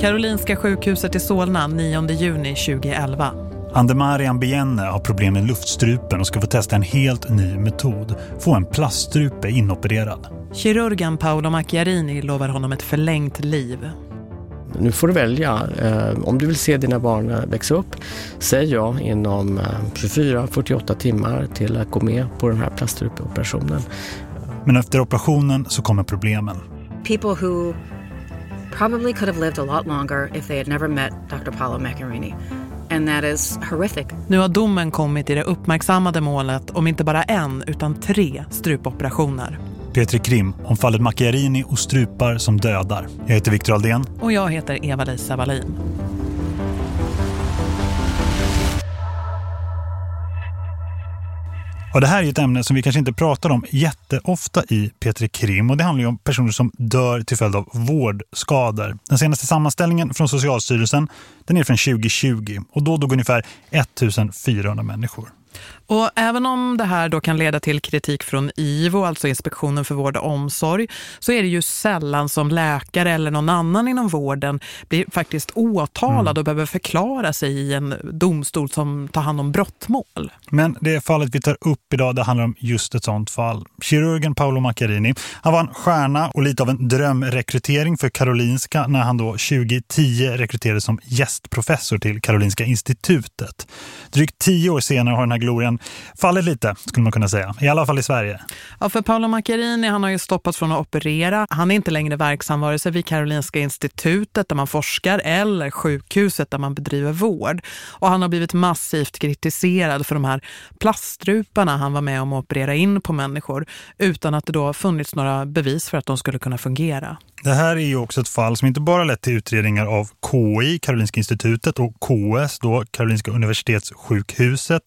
Karolinska sjukhuset i Solna 9 juni 2011. Andemarian Bienne har problem med luftstrupen och ska få testa en helt ny metod. Få en plaststrupe inopererad. Kirurgen Paolo Macchiarini lovar honom ett förlängt liv. Nu får du välja. Eh, om du vill se dina barn växa upp, säg ja inom 24-48 timmar till att gå med på den här plaststrupeoperationen. Men efter operationen så kommer problemen. People who probably could have lived a lot longer if they had never met Dr. Paolo Macchiarini. And that is horrific. Nu har domen kommit i det uppmärksammade målet om inte bara en utan tre strupoperationer. Petri Krim om fallet Macchiarini och strupar som dödar. Jag heter Viktor Aldén. Och jag heter Eva-Lisa Wallin. Och det här är ett ämne som vi kanske inte pratar om jätteofta i Petri Krim och det handlar ju om personer som dör till följd av vårdskador. Den senaste sammanställningen från Socialstyrelsen den är från 2020 och då dog ungefär 1400 människor. Och även om det här då kan leda till kritik från IVO, alltså Inspektionen för vård och omsorg, så är det ju sällan som läkare eller någon annan inom vården blir faktiskt åtalad mm. och behöver förklara sig i en domstol som tar hand om brottmål. Men det fallet vi tar upp idag, det handlar om just ett sånt fall. Kirurgen Paolo Macchiarini, han var en stjärna och lite av en drömrekrytering för Karolinska när han då 2010 rekryterades som gästprofessor till Karolinska institutet. Drygt tio år senare har den här glorian fallit lite, skulle man kunna säga. I alla fall i Sverige. Ja, för Paolo Macchiarini, han har ju stoppats från att operera. Han är inte längre verksam vare sig vid Karolinska institutet där man forskar eller sjukhuset där man bedriver vård. Och han har blivit massivt kritiserad för de här plaststruparna han var med om att operera in på människor utan att det då funnits några bevis för att de skulle kunna fungera. Det här är ju också ett fall som inte bara lett till utredningar av KI, Karolinska institutet och KS, då Karolinska universitetssjukhuset,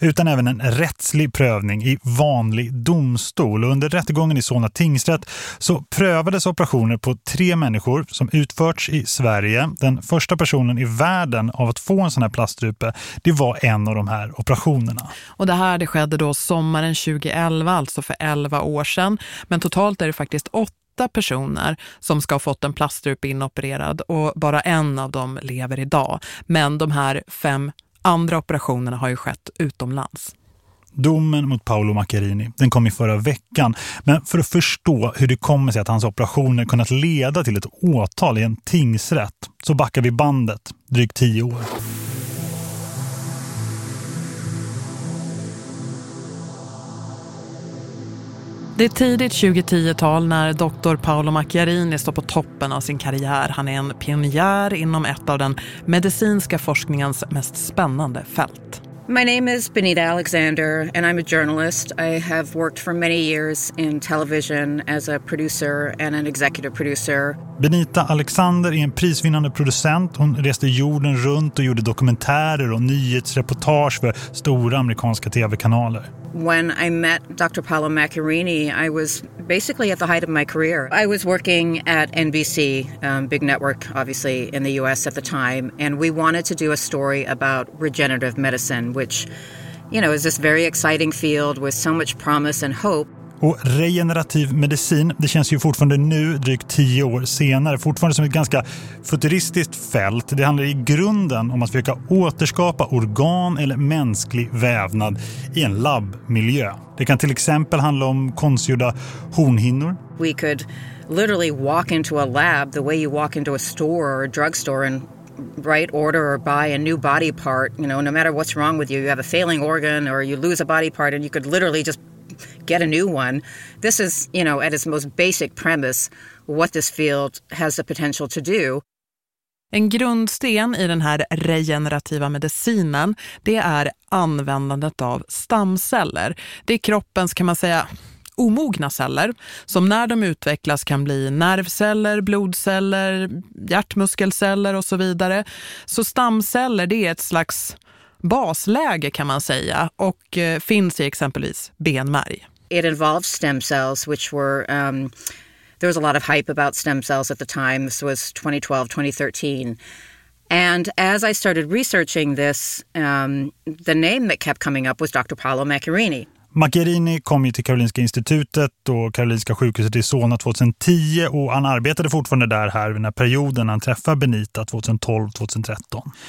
utan även en rättslig prövning i vanlig domstol. Och under rättegången i Solna tingsrätt så prövades operationer på tre människor som utförts i Sverige. Den första personen i världen av att få en sån här plaststrupe, det var en av de här operationerna. Och det här det skedde då sommaren 2011, alltså för 11 år sedan. Men totalt är det faktiskt åtta åtta personer som ska ha fått en plaststrupe inopererad och bara en av dem lever idag. Men de här fem andra operationerna har ju skett utomlands. Domen mot Paolo Macchiarini, den kom i förra veckan. Men för att förstå hur det kommer sig att hans operationer kunnat leda till ett åtal i en tingsrätt så backar vi bandet drygt tio år. Det är tidigt 2010-tal när doktor Paolo Macchiarini står på toppen av sin karriär. Han är en pionjär inom ett av den medicinska forskningens mest spännande fält. My name is Benita Alexander, and I'm a journalist. I have worked for many years in television as a producer and an executive producer. Benita Alexander är en prisvinnande producent. Hon reste jorden runt och gjorde dokumentärer och nyhetsreportage för stora amerikanska tv-kanaler. When I met Dr. Paolo Macchiarini, I was basically at the height of my career. I was working at NBC, um, big network, obviously, in the US at the time, and we wanted to do a story about regenerative medicine, which, you know, is this very exciting field with so much promise and hope. Och regenerativ medicin, det känns ju fortfarande nu, drygt tio år senare, fortfarande som ett ganska futuristiskt fält. Det handlar i grunden om att försöka återskapa organ eller mänsklig vävnad i en labbmiljö. Det kan till exempel handla om konstgjorda hornhinnor. We could literally walk into a lab the way you walk into a store or a drugstore and right order or buy a new body part you know no matter what's wrong with you you have a failing organ or you lose a body part and you could literally just get a new one. This is, you know, at its most basic premise, what this field has the potential to do. En grundsten i den här regenerativa medicinen det är användandet av stamceller. Det är kroppens kan man säga omogna celler som när de utvecklas kan bli nervceller, blodceller, hjärtmuskelceller och så vidare. Så stamceller det är ett slags basläge kan man säga och eh, finns i exempelvis benmärg. It involves stem cells which were um, there was a lot of hype about stem cells at the time. This was 2012, 2013. And as I started researching this, um, the name that kept coming up was Dr. Paolo Macchiarini. Macchiarini kom ju till Karolinska institutet och Karolinska sjukhuset i Solna 2010 och han arbetade fortfarande där här vid den här perioden han träffade Benita 2012-2013.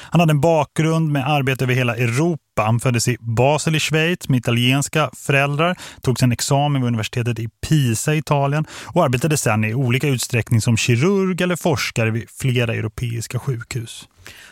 Han hade en bakgrund med arbete över hela Europa. Han föddes i Basel i Schweiz med italienska föräldrar, tog sin examen vid universitetet i Pisa i Italien och arbetade sedan i olika utsträckning som kirurg eller forskare vid flera europeiska sjukhus.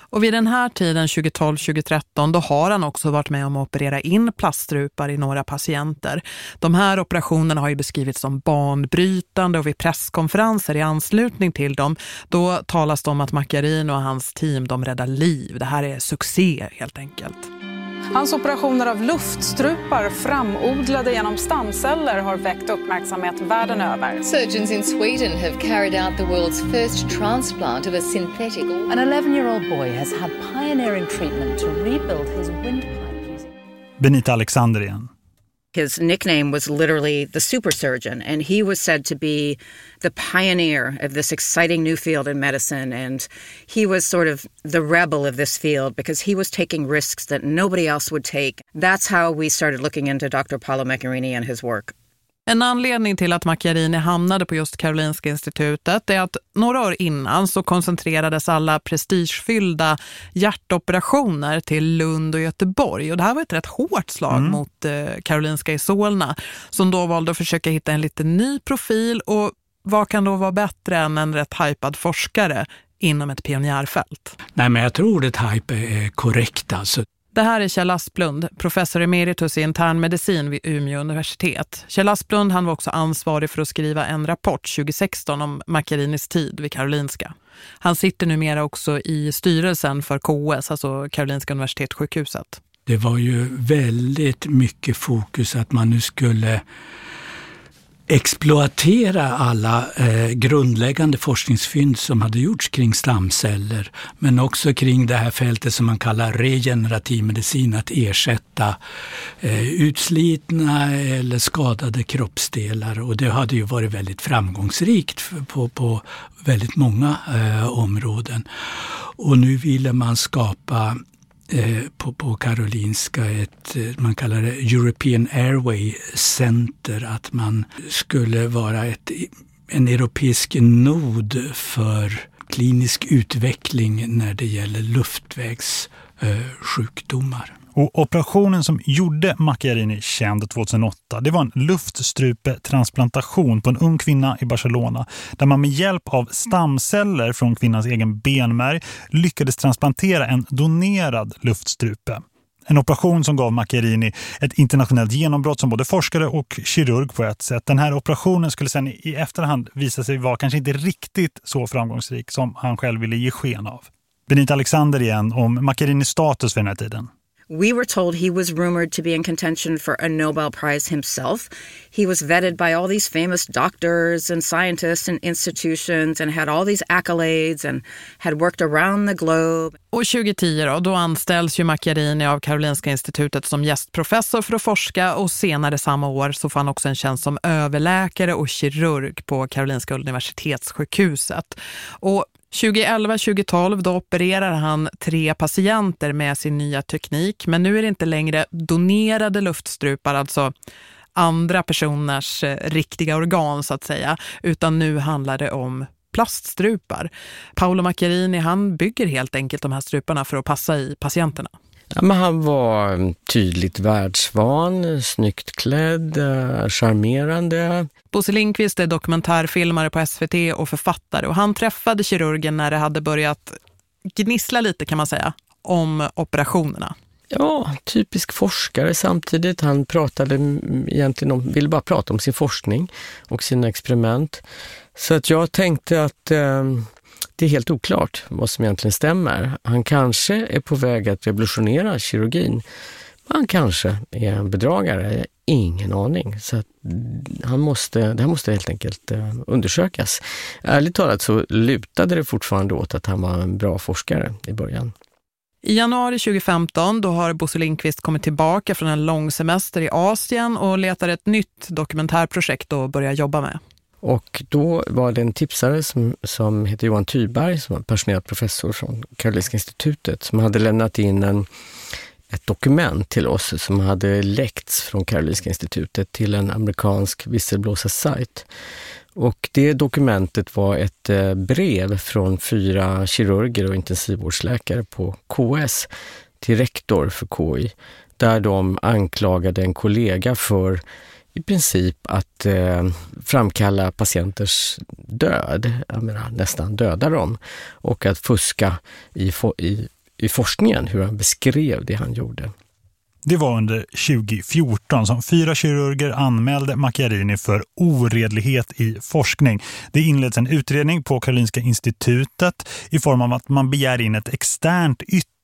Och vid den här tiden 2012-2013 då har han också varit med om att operera in plaststrupar i några patienter. De här operationerna har ju beskrivits som banbrytande och vid presskonferenser i anslutning till dem då talas det om att Macchiarini och hans team de räddar liv. Det här är succé helt enkelt. Hans operationer av luftstrupar framodlade genom stamceller har väckt uppmärksamhet världen över. Surgeons in Sweden have carried out the world's first transplant of a synthetic An 11-year-old boy has had pioneering treatment to rebuild his windpipe using... Benita Alexander igen. His nickname was literally the super surgeon, and he was said to be the pioneer of this exciting new field in medicine. And he was sort of the rebel of this field because he was taking risks that nobody else would take. That's how we started looking into Dr. Paolo Macchiarini and his work. En anledning till att Macchiarini hamnade på just Karolinska institutet är att några år innan så koncentrerades alla prestigefyllda hjärtoperationer till Lund och Göteborg. Och det här var ett rätt hårt slag mm. mot eh, Karolinska i Solna som då valde att försöka hitta en lite ny profil och vad kan då vara bättre än en rätt hypad forskare inom ett pionjärfält? Nej, men jag tror ordet hype är korrekt. Alltså. Det här är Kjell Asplund, professor emeritus i internmedicin vid Umeå universitet. Kjell Asplund han var också ansvarig för att skriva en rapport 2016 om Macchiarinis tid vid Karolinska. Han sitter numera också i styrelsen för KS, alltså Karolinska universitetssjukhuset. Det var ju väldigt mycket fokus att man nu skulle exploatera alla eh, grundläggande forskningsfynd som hade gjorts kring stamceller, men också kring det här fältet som man kallar regenerativ medicin, att ersätta eh, utslitna eller skadade kroppsdelar. Och det hade ju varit väldigt framgångsrikt på, på väldigt många eh, områden. Och nu ville man skapa Eh, på, på Karolinska ett, eh, man kallar det European Airway Center, att man skulle vara ett, en europeisk nod för klinisk utveckling när det gäller luftvägssjukdomar. Och operationen som gjorde Macchiarini känd 2008 det var en luftstrupetransplantation på en ung kvinna i Barcelona där man med hjälp av stamceller från kvinnans egen benmärg lyckades transplantera en donerad luftstrupe. En operation som gav Macchiarini ett internationellt genombrott som både forskare och kirurg på ett sätt. Den här operationen skulle sen i efterhand visa sig vara kanske inte riktigt så framgångsrik som han själv ville ge sken av. Benita Alexander igen om Macchiarinis status för den här tiden. We were told he was rumored to be in contention for a Nobel Prize himself. He was vetted by all these famous doctors and scientists and institutions and had all these accolades and had worked around the globe. Och 2010 då, då anställs ju Macchiarini av Karolinska institutet som gästprofessor för att forska och senare samma år så får han också en tjänst som överläkare och kirurg på Karolinska universitetssjukhuset. Och 2011-2012 då opererar han tre patienter med sin nya teknik. Men nu är det inte längre donerade luftstrupar, alltså andra personers eh, riktiga organ så att säga. Utan nu handlar det om plaststrupar. Paolo Macchiarini han bygger helt enkelt de här struparna för att passa i patienterna. Ja, men han var tydligt världsvan, snyggt klädd, eh, charmerande. Bosse Lindqvist är dokumentärfilmare på SVT och författare och han träffade kirurgen när det hade börjat gnissla lite kan man säga om operationerna. Ja, typisk forskare samtidigt. Han pratade egentligen om, ville bara prata om sin forskning och sina experiment. Så att jag tänkte att eh, det är helt oklart vad som egentligen stämmer. Han kanske är på väg att revolutionera kirurgin. Han kanske är en bedragare, ingen aning. Så han måste, det här måste helt enkelt eh, undersökas. Ärligt talat så lutade det fortfarande åt att han var en bra forskare i början. I januari 2015 då har Bosse Lindqvist kommit tillbaka från en lång semester i Asien och letar ett nytt dokumentärprojekt att börja jobba med. Och då var det en tipsare som, som heter Johan Tyberg, som var pensionerad professor från Karolinska institutet, som hade lämnat in en, ett dokument till oss som hade läckts från Karolinska institutet till en amerikansk visselblåsarsajt. Och det dokumentet var ett eh, brev från fyra kirurger och intensivvårdsläkare på KS till rektor för KI, där de anklagade en kollega för i princip att eh, framkalla patienters död, jag menar nästan döda dem, och att fuska i, i, i forskningen, hur han beskrev det han gjorde. Det var under 2014 som fyra kirurger anmälde Macchiarini för oredlighet i forskning. Det inleds en utredning på Karolinska institutet i form av att man begär in ett externt yttrande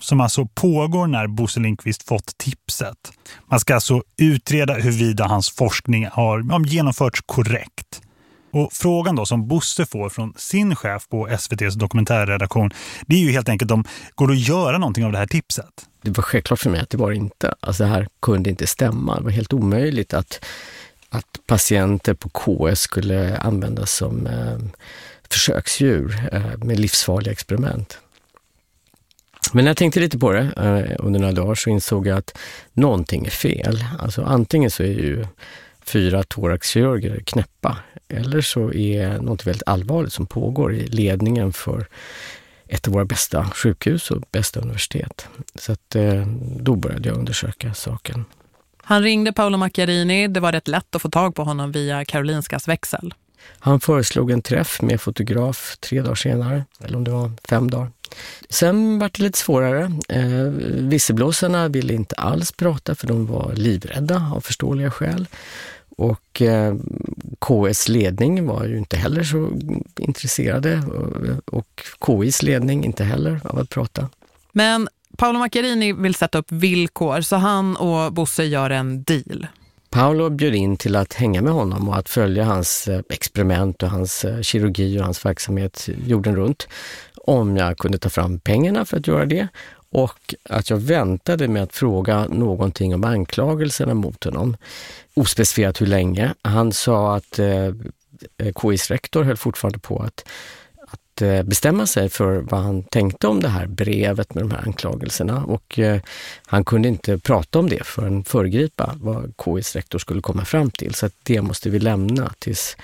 som alltså pågår när Bosse Lindqvist fått tipset. Man ska alltså utreda huruvida hans forskning har genomförts korrekt. Och frågan då som Bosse får från sin chef på SVTs dokumentärredaktion det är ju helt enkelt om går det att göra någonting av det här tipset? Det var självklart för mig att det var inte. Alltså det här kunde inte stämma. Det var helt omöjligt att, att patienter på KS skulle användas som eh, försöksdjur eh, med livsfarliga experiment. Men när jag tänkte lite på det eh, under några dagar så insåg jag att någonting är fel. Alltså antingen så är ju fyra thoraxkirurger knäppa eller så är något väldigt allvarligt som pågår i ledningen för ett av våra bästa sjukhus och bästa universitet. Så att, eh, då började jag undersöka saken. Han ringde Paolo Macchiarini. Det var rätt lätt att få tag på honom via Karolinskas växel. Han föreslog en träff med fotograf tre dagar senare, eller om det var fem dagar. Sen var det lite svårare. Eh, visselblåsarna ville inte alls prata för de var livrädda av förståeliga skäl. Och eh, KS ledning var ju inte heller så intresserade och KIs ledning inte heller av att prata. Men Paolo Macchiarini vill sätta upp villkor så han och Bosse gör en deal. Paolo bjöd in till att hänga med honom och att följa hans eh, experiment och hans eh, kirurgi och hans verksamhet jorden runt. Om jag kunde ta fram pengarna för att göra det och att jag väntade med att fråga någonting om anklagelserna mot honom. Ospecificerat hur länge. Han sa att eh, eh KIs rektor höll fortfarande på att, att eh, bestämma sig för vad han tänkte om det här brevet med de här anklagelserna och eh, han kunde inte prata om det förrän föregripa vad KIs rektor skulle komma fram till. Så att det måste vi lämna tills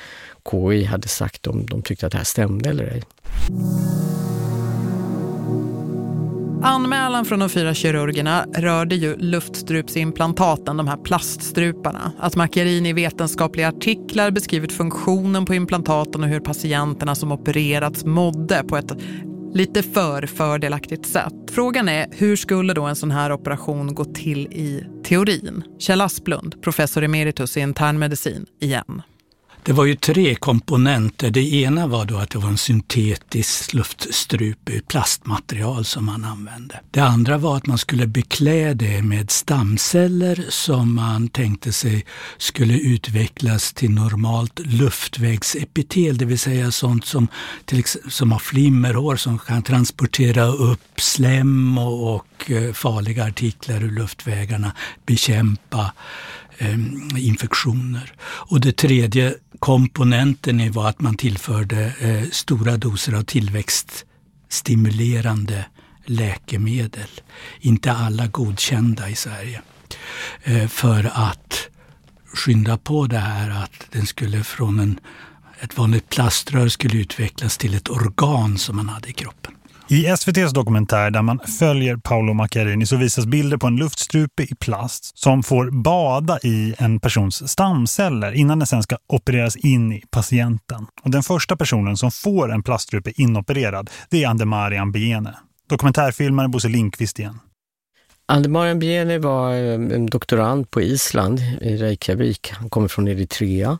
KI hade sagt om de tyckte att det här stämde eller ej. Anmälan från de fyra kirurgerna rörde ju luftstrupsimplantaten, de här plaststruparna. Att Macchiarini i vetenskapliga artiklar beskrivit funktionen på implantaten och hur patienterna som opererats mådde på ett lite för fördelaktigt sätt. Frågan är, hur skulle då en sån här operation gå till i teorin? Kjell Asplund, professor emeritus i internmedicin, igen. Det var ju tre komponenter. Det ena var då att det var en syntetisk luftstrupe, plastmaterial som man använde. Det andra var att man skulle beklä det med stamceller som man tänkte sig skulle utvecklas till normalt luftvägsepitel, det vill säga sånt som, till, som har flimmerhår som kan transportera upp slem och, och eh, farliga artiklar ur luftvägarna, bekämpa eh, infektioner. Och det tredje komponenten var att man tillförde eh, stora doser av tillväxtstimulerande läkemedel. Inte alla godkända i Sverige. Eh, för att skynda på det här att den skulle från en, ett vanligt plaströr skulle utvecklas till ett organ som man hade i kroppen. I SVTs dokumentär där man följer Paolo Macchiarini så visas bilder på en luftstrupe i plast som får bada i en persons stamceller innan den sen ska opereras in i patienten. Och den första personen som får en plaststrupe inopererad det är Andemarian Biene. Dokumentärfilmare Bosse Linkvist igen. Andemarian Biene var eh, en doktorand på Island i Reykjavik. Han kommer från Eritrea.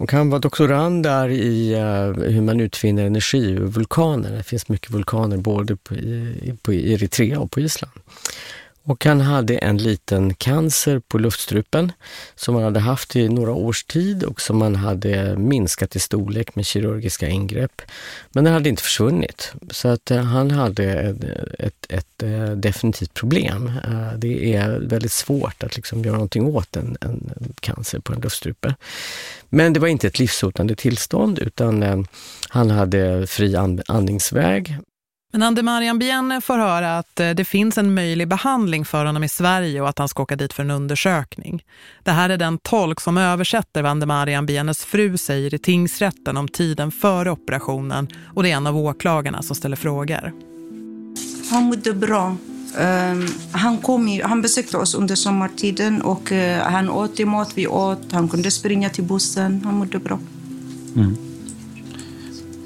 Hon kan vara doktorand där i uh, hur man utvinner energi ur vulkaner. Det finns mycket vulkaner både på, i, på Eritrea och på Island. Och han hade en liten cancer på luftstrupen som han hade haft i några års tid och som han hade minskat i storlek med kirurgiska ingrepp. Men den hade inte försvunnit. Så att eh, han hade ett, ett, ett eh, definitivt problem. Eh, det är väldigt svårt att liksom göra någonting åt en, en cancer på en luftstrupe. Men det var inte ett livshotande tillstånd utan han hade fri andningsväg men Andemarian Bienne får höra att eh, det finns en möjlig behandling för honom i Sverige och att han ska åka dit för en undersökning. Det här är den tolk som översätter vad Andemarian Biennes fru säger i tingsrätten om tiden före operationen och det är en av åklagarna som ställer frågor. Han mådde bra. Um, han, kom i, han besökte oss under sommartiden och uh, han åt i mat vi åt. Han kunde springa till bussen. Han mådde bra. Mm.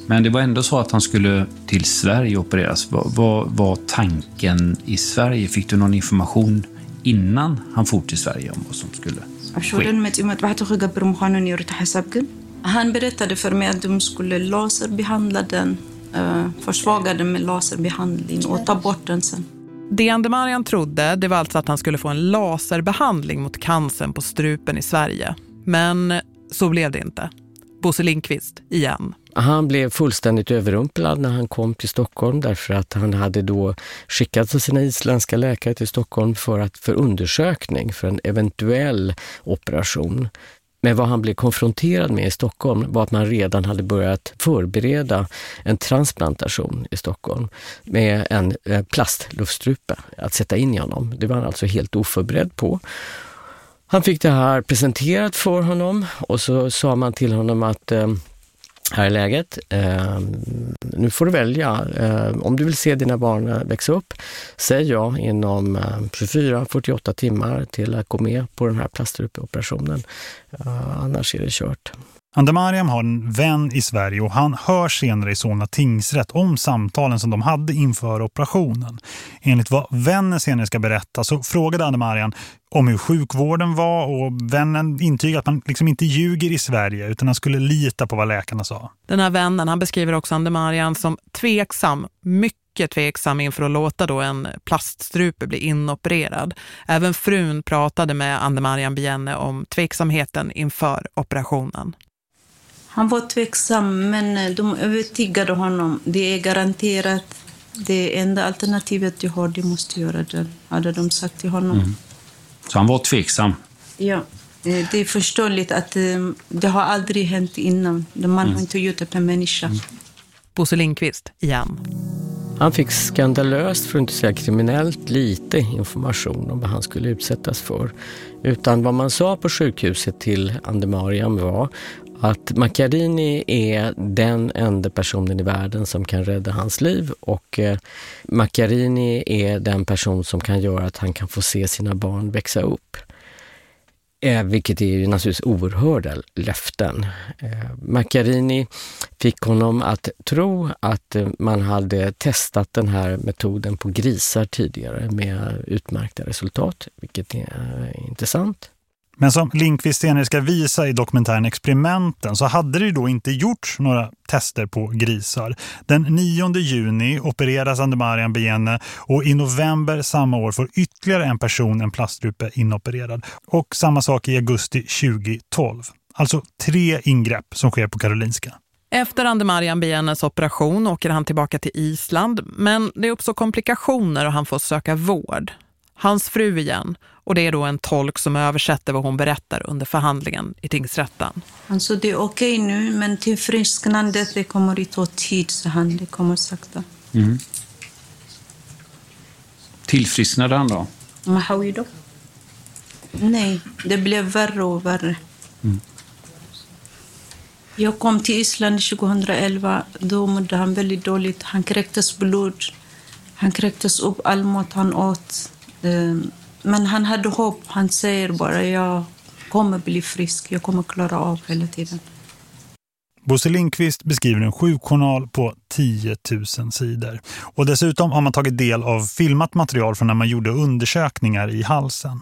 Men det var ändå så att han skulle till Sverige opereras. Vad var, var tanken i Sverige? Fick du någon information innan han for till Sverige om vad som skulle ske? Han berättade för mig att de skulle laserbehandla den, uh, försvaga den med laserbehandling och ta bort den sen. Det Andemarian trodde det var alltså att han skulle få en laserbehandling mot cancern på strupen i Sverige. Men så blev det inte. Bosse Lindqvist igen. Han blev fullständigt överrumplad när han kom till Stockholm därför att han hade då skickat sina isländska läkare till Stockholm för, att, för undersökning, för en eventuell operation. Men vad han blev konfronterad med i Stockholm var att man redan hade börjat förbereda en transplantation i Stockholm med en eh, plastluftstrupe att sätta in i honom. Det var han alltså helt oförberedd på. Han fick det här presenterat för honom och så sa man till honom att eh, här är läget. Eh, nu får du välja. Eh, om du vill se dina barn eh, växa upp, säg ja inom eh, 24-48 timmar till att gå med på den här plaststrupeoperationen. Eh, annars är det kört. Andemariam har en vän i Sverige och han hör senare i Solna tingsrätt om samtalen som de hade inför operationen. Enligt vad vännen senare ska berätta så frågade Andemariam om hur sjukvården var och vännen intygade att man liksom inte ljuger i Sverige utan han skulle lita på vad läkarna sa. Den här vännen han beskriver också Andemariam som tveksam, mycket tveksam inför att låta då en plaststrupe bli inopererad. Även frun pratade med Andemariam Bienne om tveksamheten inför operationen. Han var tveksam men eh, de övertygade honom. Det är garanterat det enda alternativet du har, du måste göra det, hade de sagt till honom. Mm. Så han var tveksam? Ja, eh, det är förståeligt att eh, det har aldrig hänt innan. Man mm. har inte gjort det på en människa. Mm. Bosse Lindqvist igen. Han fick skandalöst, för att inte säga kriminellt, lite information om vad han skulle utsättas för. Utan vad man sa på sjukhuset till Andemariam var att Macchiarini är den enda personen i världen som kan rädda hans liv och eh, Macchiarini är den person som kan göra att han kan få se sina barn växa upp. Eh, vilket är ju naturligtvis oerhörda löften. Eh, Macchiarini fick honom att tro att eh, man hade testat den här metoden på grisar tidigare med utmärkta resultat, vilket är eh, intressant. Men som Linkvist senare ska visa i dokumentären Experimenten så hade det då inte gjorts några tester på grisar. Den 9 juni opereras Andemarian Bienne och i november samma år får ytterligare en person en plaststrupe inopererad. Och samma sak i augusti 2012. Alltså tre ingrepp som sker på Karolinska. Efter Andemarian Biennes operation åker han tillbaka till Island men det uppstår komplikationer och han får söka vård. Hans fru igen och det är då en tolk som översätter vad hon berättar under förhandlingen i tingsrätten. Alltså det är okej okay nu, men tillfrisknandet det kommer att ta tid, så han. Det kommer sakta. Mm. Tillfrisknade han då? då? Nej, det blev värre och värre. Mm. Jag kom till Island 2011. Då mådde han väldigt dåligt. Han kräktes blod. Han kräktes upp all mat han åt. Ehm, men han hade hopp. Han säger bara jag kommer bli frisk. Jag kommer klara av hela tiden. Bosse Lindqvist beskriver en sjukjournal på 10 000 sidor. Och dessutom har man tagit del av filmat material från när man gjorde undersökningar i halsen.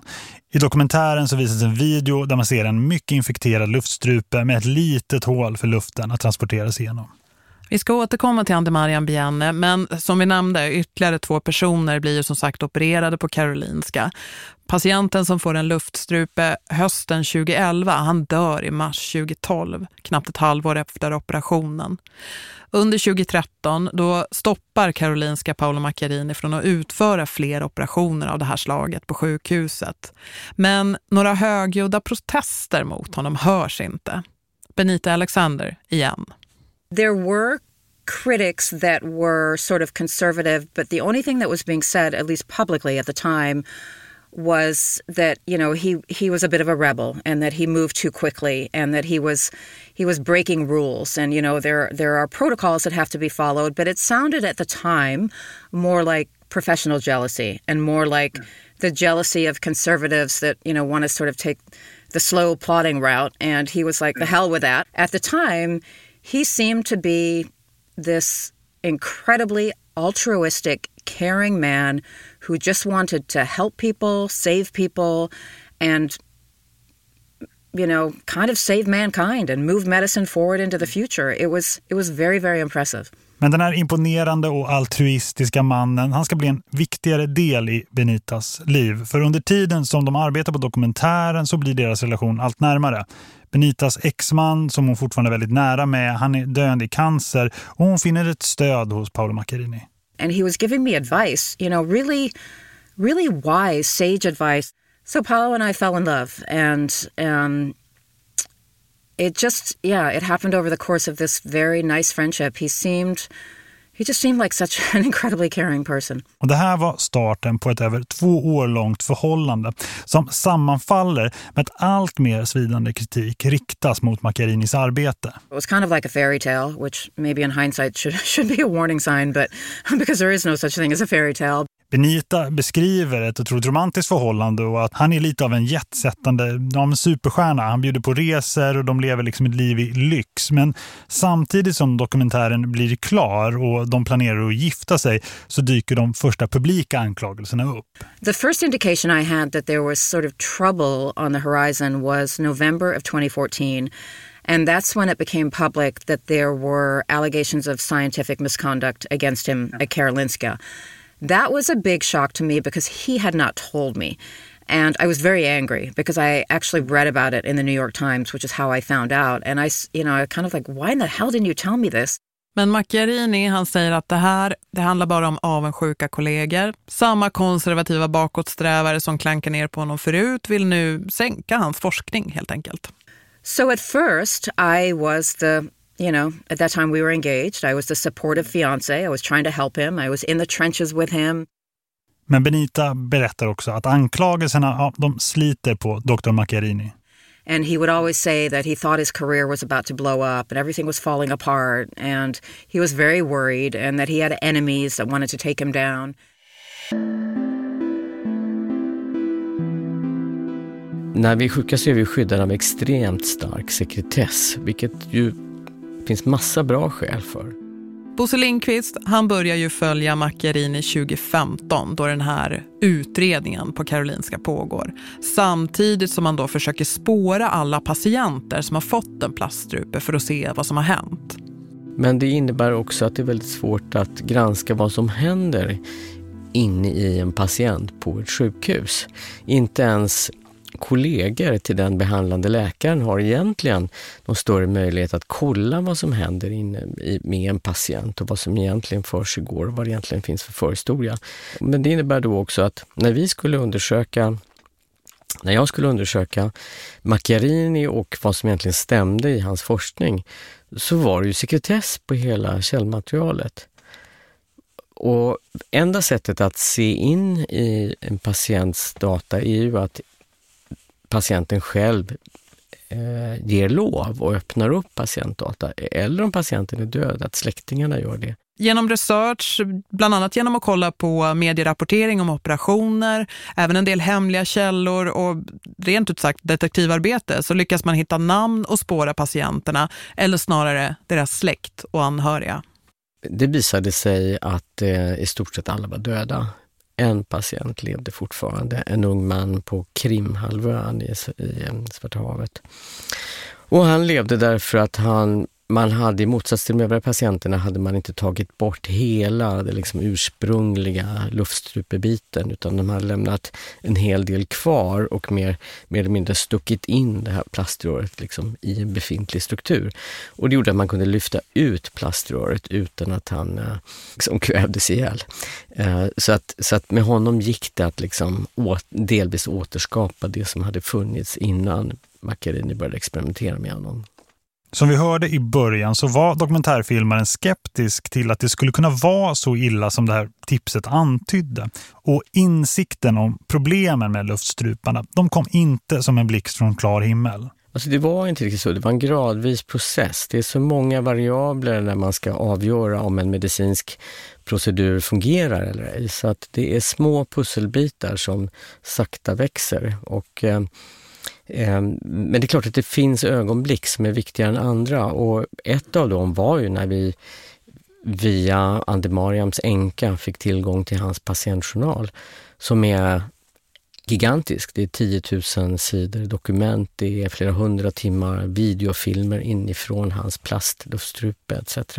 I dokumentären så visas en video där man ser en mycket infekterad luftstrupe med ett litet hål för luften att transporteras igenom. Vi ska återkomma till Andemarian Bienne, men som vi nämnde, ytterligare två personer blir ju som sagt opererade på Karolinska. Patienten som får en luftstrupe hösten 2011, han dör i mars 2012, knappt ett halvår efter operationen. Under 2013 då stoppar Karolinska Paolo Macchiarini från att utföra fler operationer av det här slaget på sjukhuset. Men några högljudda protester mot honom hörs inte. Benita Alexander igen. There were critics that were sort of conservative, but the only thing that was being said, at least publicly at the time, was that you know he he was a bit of a rebel and that he moved too quickly and that he was he was breaking rules. And you know there there are protocols that have to be followed but it sounded at the time more like professional jealousy and more like mm. the jealousy of conservatives that you know want to sort of take the slow plodding route. And he was like the mm. hell with that. At the time he seemed to be this incredibly altruistic caring man who just wanted to help people, save people, and you know, kind of save mankind and move medicine forward into the future. It was it was very very impressive. Men den här imponerande och altruistiska mannen, han ska bli en viktigare del i Benitas liv. För under tiden som de arbetar på dokumentären så blir deras relation allt närmare. Benitas exman, som hon fortfarande är väldigt nära med, han är döende i cancer och hon finner ett stöd hos Paolo Macchiarini. and he was giving me advice, you know, really, really wise, sage advice. So Paolo and I fell in love, and um, it just, yeah, it happened over the course of this very nice friendship. He seemed He just seemed like such an incredibly caring person. Och det här var starten på ett över två år långt förhållande som sammanfaller med att allt mer svidande kritik riktas mot Macchiarinis arbete. It was kind of like a fairy tale, which maybe in hindsight should, should be a warning sign, but because there is no such thing as a fairy tale. Benita beskriver ett otroligt romantiskt förhållande och att han är lite av en jetsättande ja, superstjärna. Han bjuder på resor och de lever liksom ett liv i lyx. Men samtidigt som dokumentären blir klar och de planerar att gifta sig så dyker de första publika anklagelserna upp. The first indication I had that there was sort of trouble on the horizon was November of 2014. And that's when it became public that there were allegations of scientific misconduct against him at Karolinska. That was a big shock to me because he had not told me. And I was very angry because I actually read about it in the New York Times, which is how I found out. And I, you know, I kind of like, why in the hell didn't you tell me this? Men Macchiarini han säger att det här det handlar bara om avundsjuka kollegor. Samma konservativa bakåtsträvare som klankar ner på honom förut vill nu sänka hans forskning helt enkelt. So at first I was the you know, at that time we were engaged. I was the supportive fiance. I was trying to help him. I was in the trenches with him. Men Benita berättar också att anklagelserna ja, de sliter på Dr. Macchiarini. And he would always say that he thought his career was about to blow up and everything was falling apart. And he was very worried and that he had enemies that wanted to take him down. När vi är sjuka så är vi skyddade av extremt stark sekretess, vilket ju finns massa bra skäl för. Bosse Lindqvist, han börjar ju följa Macchiarini 2015 då den här utredningen på Karolinska pågår. Samtidigt som man då försöker spåra alla patienter som har fått en plaststrupe för att se vad som har hänt. Men det innebär också att det är väldigt svårt att granska vad som händer inne i en patient på ett sjukhus. Inte ens kollegor till den behandlande läkaren har egentligen någon större möjlighet att kolla vad som händer inne med en patient och vad som egentligen försiggår och vad det egentligen finns för förhistoria. Men det innebär då också att när vi skulle undersöka när jag skulle undersöka Macchiarini och vad som egentligen stämde i hans forskning så var det ju sekretess på hela källmaterialet. Och enda sättet att se in i en patients data är ju att patienten själv eh, ger lov och öppnar upp patientdata. Eller om patienten är död, att släktingarna gör det. Genom research, bland annat genom att kolla på medierapportering om operationer, även en del hemliga källor och rent ut sagt detektivarbete så lyckas man hitta namn och spåra patienterna eller snarare deras släkt och anhöriga. Det visade sig att eh, i stort sett alla var döda. En patient levde fortfarande, en ung man på Krimhalvön i, i eh, Svarta havet. Och han levde därför att han man hade i motsats till de övriga patienterna hade man inte tagit bort hela den liksom ursprungliga luftstrupebiten utan de hade lämnat en hel del kvar och mer, mer eller mindre stuckit in det här plaströret liksom i en befintlig struktur. Och det gjorde att man kunde lyfta ut plaströret utan att han eh, liksom kvävdes ihjäl. Eh, så, att, så att med honom gick det att liksom åt, delvis återskapa det som hade funnits innan Macchiarini började experimentera med honom. Som vi hörde i början så var dokumentärfilmaren skeptisk till att det skulle kunna vara så illa som det här tipset antydde. Och insikten om problemen med luftstruparna, de kom inte som en blixt från klar himmel. Alltså det var inte riktigt så, det var en gradvis process. Det är så många variabler när man ska avgöra om en medicinsk procedur fungerar eller ej. Så att det är små pusselbitar som sakta växer. Och, eh, Ehm, men det är klart att det finns ögonblick som är viktigare än andra och ett av dem var ju när vi via Andemariams änka fick tillgång till hans patientjournal som är gigantisk. Det är 10 000 sidor dokument, det är flera hundra timmar videofilmer inifrån hans plastluftstrupe etc.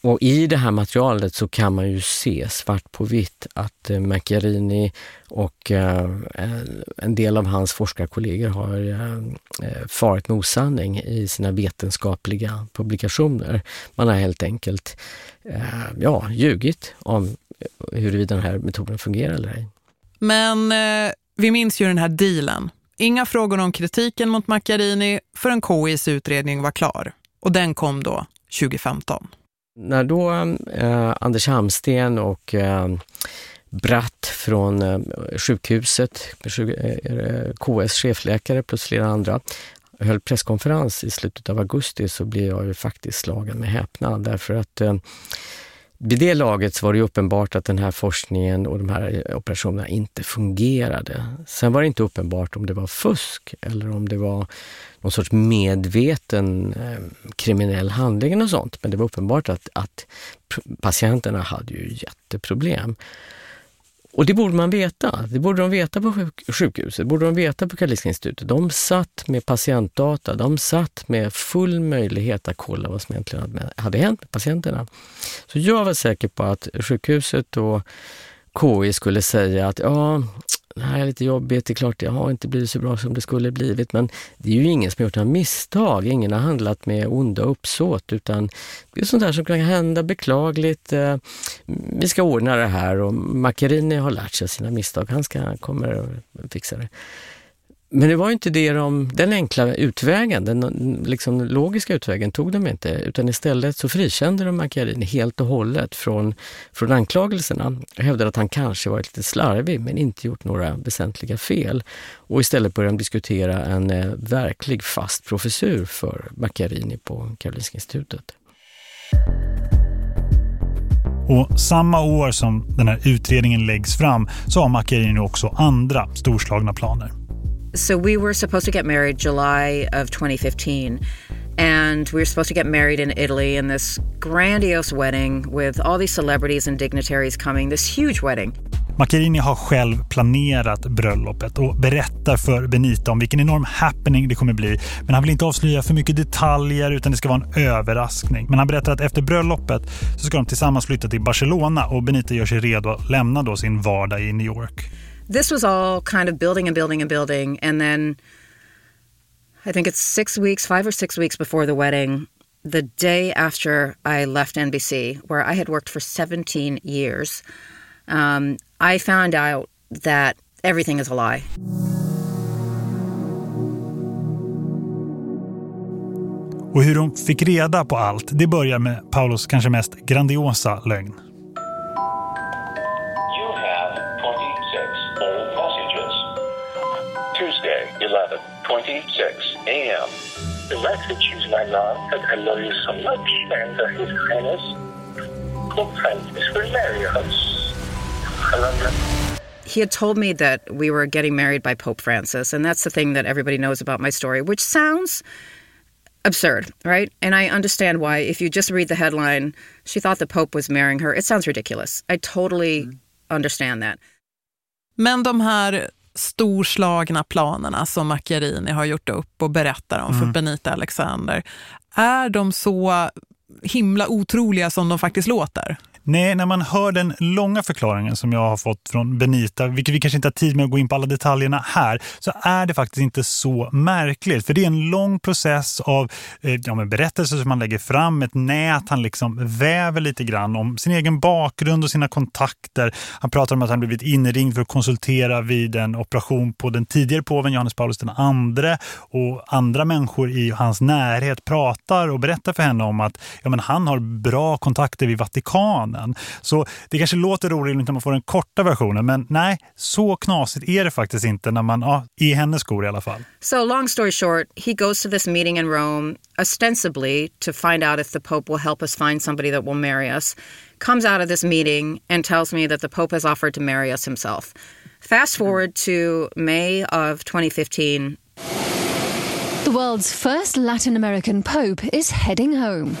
Och i det här materialet så kan man ju se svart på vitt att eh, Macchiarini och eh, en del av hans forskarkollegor har eh, eh farit med osanning i sina vetenskapliga publikationer. Man har helt enkelt eh, ja, ljugit om eh, huruvida den här metoden fungerar eller ej. Men eh, vi minns ju den här dealen. Inga frågor om kritiken mot Macchiarini förrän KIs utredning var klar. Och den kom då 2015. När då eh, Anders Hamsten och eh, Bratt från eh, sjukhuset, KS eh, chefläkare plus flera andra, höll presskonferens i slutet av augusti så blev jag ju faktiskt slagen med häpnad därför att eh, vid det laget så var det uppenbart att den här forskningen och de här operationerna inte fungerade. Sen var det inte uppenbart om det var fusk eller om det var någon sorts medveten eh, kriminell handling och sånt. Men det var uppenbart att, att patienterna hade ju jätteproblem. Och det borde man veta. Det borde de veta på sjukhuset, det borde de veta på Karolinska institutet. De satt med patientdata, de satt med full möjlighet att kolla vad som egentligen hade hänt med patienterna. Så jag var säker på att sjukhuset och KI skulle säga att ja, det här är lite jobbigt, det är klart det har inte blivit så bra som det skulle blivit men det är ju ingen som har gjort några misstag, ingen har handlat med onda uppsåt utan det är sånt där som kan hända beklagligt. Eh, vi ska ordna det här och Macchiarini har lärt sig sina misstag, han ska, kommer att fixa det. Men det var inte det de, den enkla utvägen, den liksom logiska utvägen tog de inte utan istället så frikände de Macchiarini helt och hållet från, från anklagelserna. Jag hävdade att han kanske varit lite slarvig men inte gjort några väsentliga fel. Och istället började de diskutera en eh, verklig fast professur för Macchiarini på Karolinska institutet. Och samma år som den här utredningen läggs fram så har Macchiarini också andra storslagna planer. So we were supposed to get married July of 2015. And we were supposed to get married in Italy in this grandiose wedding with all these celebrities and dignitaries coming. This huge wedding. Macchiarini har själv planerat bröllopet och berättar för Benita om vilken enorm happening det kommer bli. Men han vill inte avslöja för mycket detaljer utan det ska vara en överraskning. Men han berättar att efter bröllopet så ska de tillsammans flytta till Barcelona och Benita gör sig redo att lämna då sin vardag i New York. This was all kind of building and building and building. And then I think it's six weeks, five or six weeks before the wedding, the day after I left NBC, where I had worked for 17 years, um, I found out that everything is a lie. Och hur de fick reda på allt, det börjar med Paulos kanske mest grandiosa lögn. a.m. The message is, my love, that I love you so much, and uh, His Highness Pope Francis will marry us. I love you. He had told me that we were getting married by Pope Francis, and that's the thing that everybody knows about my story, which sounds absurd, right? And I understand why. If you just read the headline, she thought the Pope was marrying her. It sounds ridiculous. I totally mm. understand that. Men de här storslagna planerna som Macchiarini har gjort upp och berättar om mm. för Benita Alexander. Är de så himla otroliga som de faktiskt låter? Nej, när man hör den långa förklaringen som jag har fått från Benita, vilket vi kanske inte har tid med att gå in på alla detaljerna här, så är det faktiskt inte så märkligt. För det är en lång process av eh, ja, men berättelser som man lägger fram, ett nät han liksom väver lite grann om sin egen bakgrund och sina kontakter. Han pratar om att han blivit inringd för att konsultera vid en operation på den tidigare påven Johannes Paulus den andre och andra människor i hans närhet pratar och berättar för henne om att ja, men han har bra kontakter vid Vatikanen. Så det kanske låter roligt när man får den korta versionen men nej, så knasigt är det faktiskt inte när man ja, är i hennes skor i alla fall. So long story short, he goes to this meeting in Rome ostensibly to find out if the Pope will help us find somebody that will marry us. Comes out of this meeting and tells me that the Pope has offered to marry us himself. Fast forward to May of 2015. The world's first Latin American pope is heading home.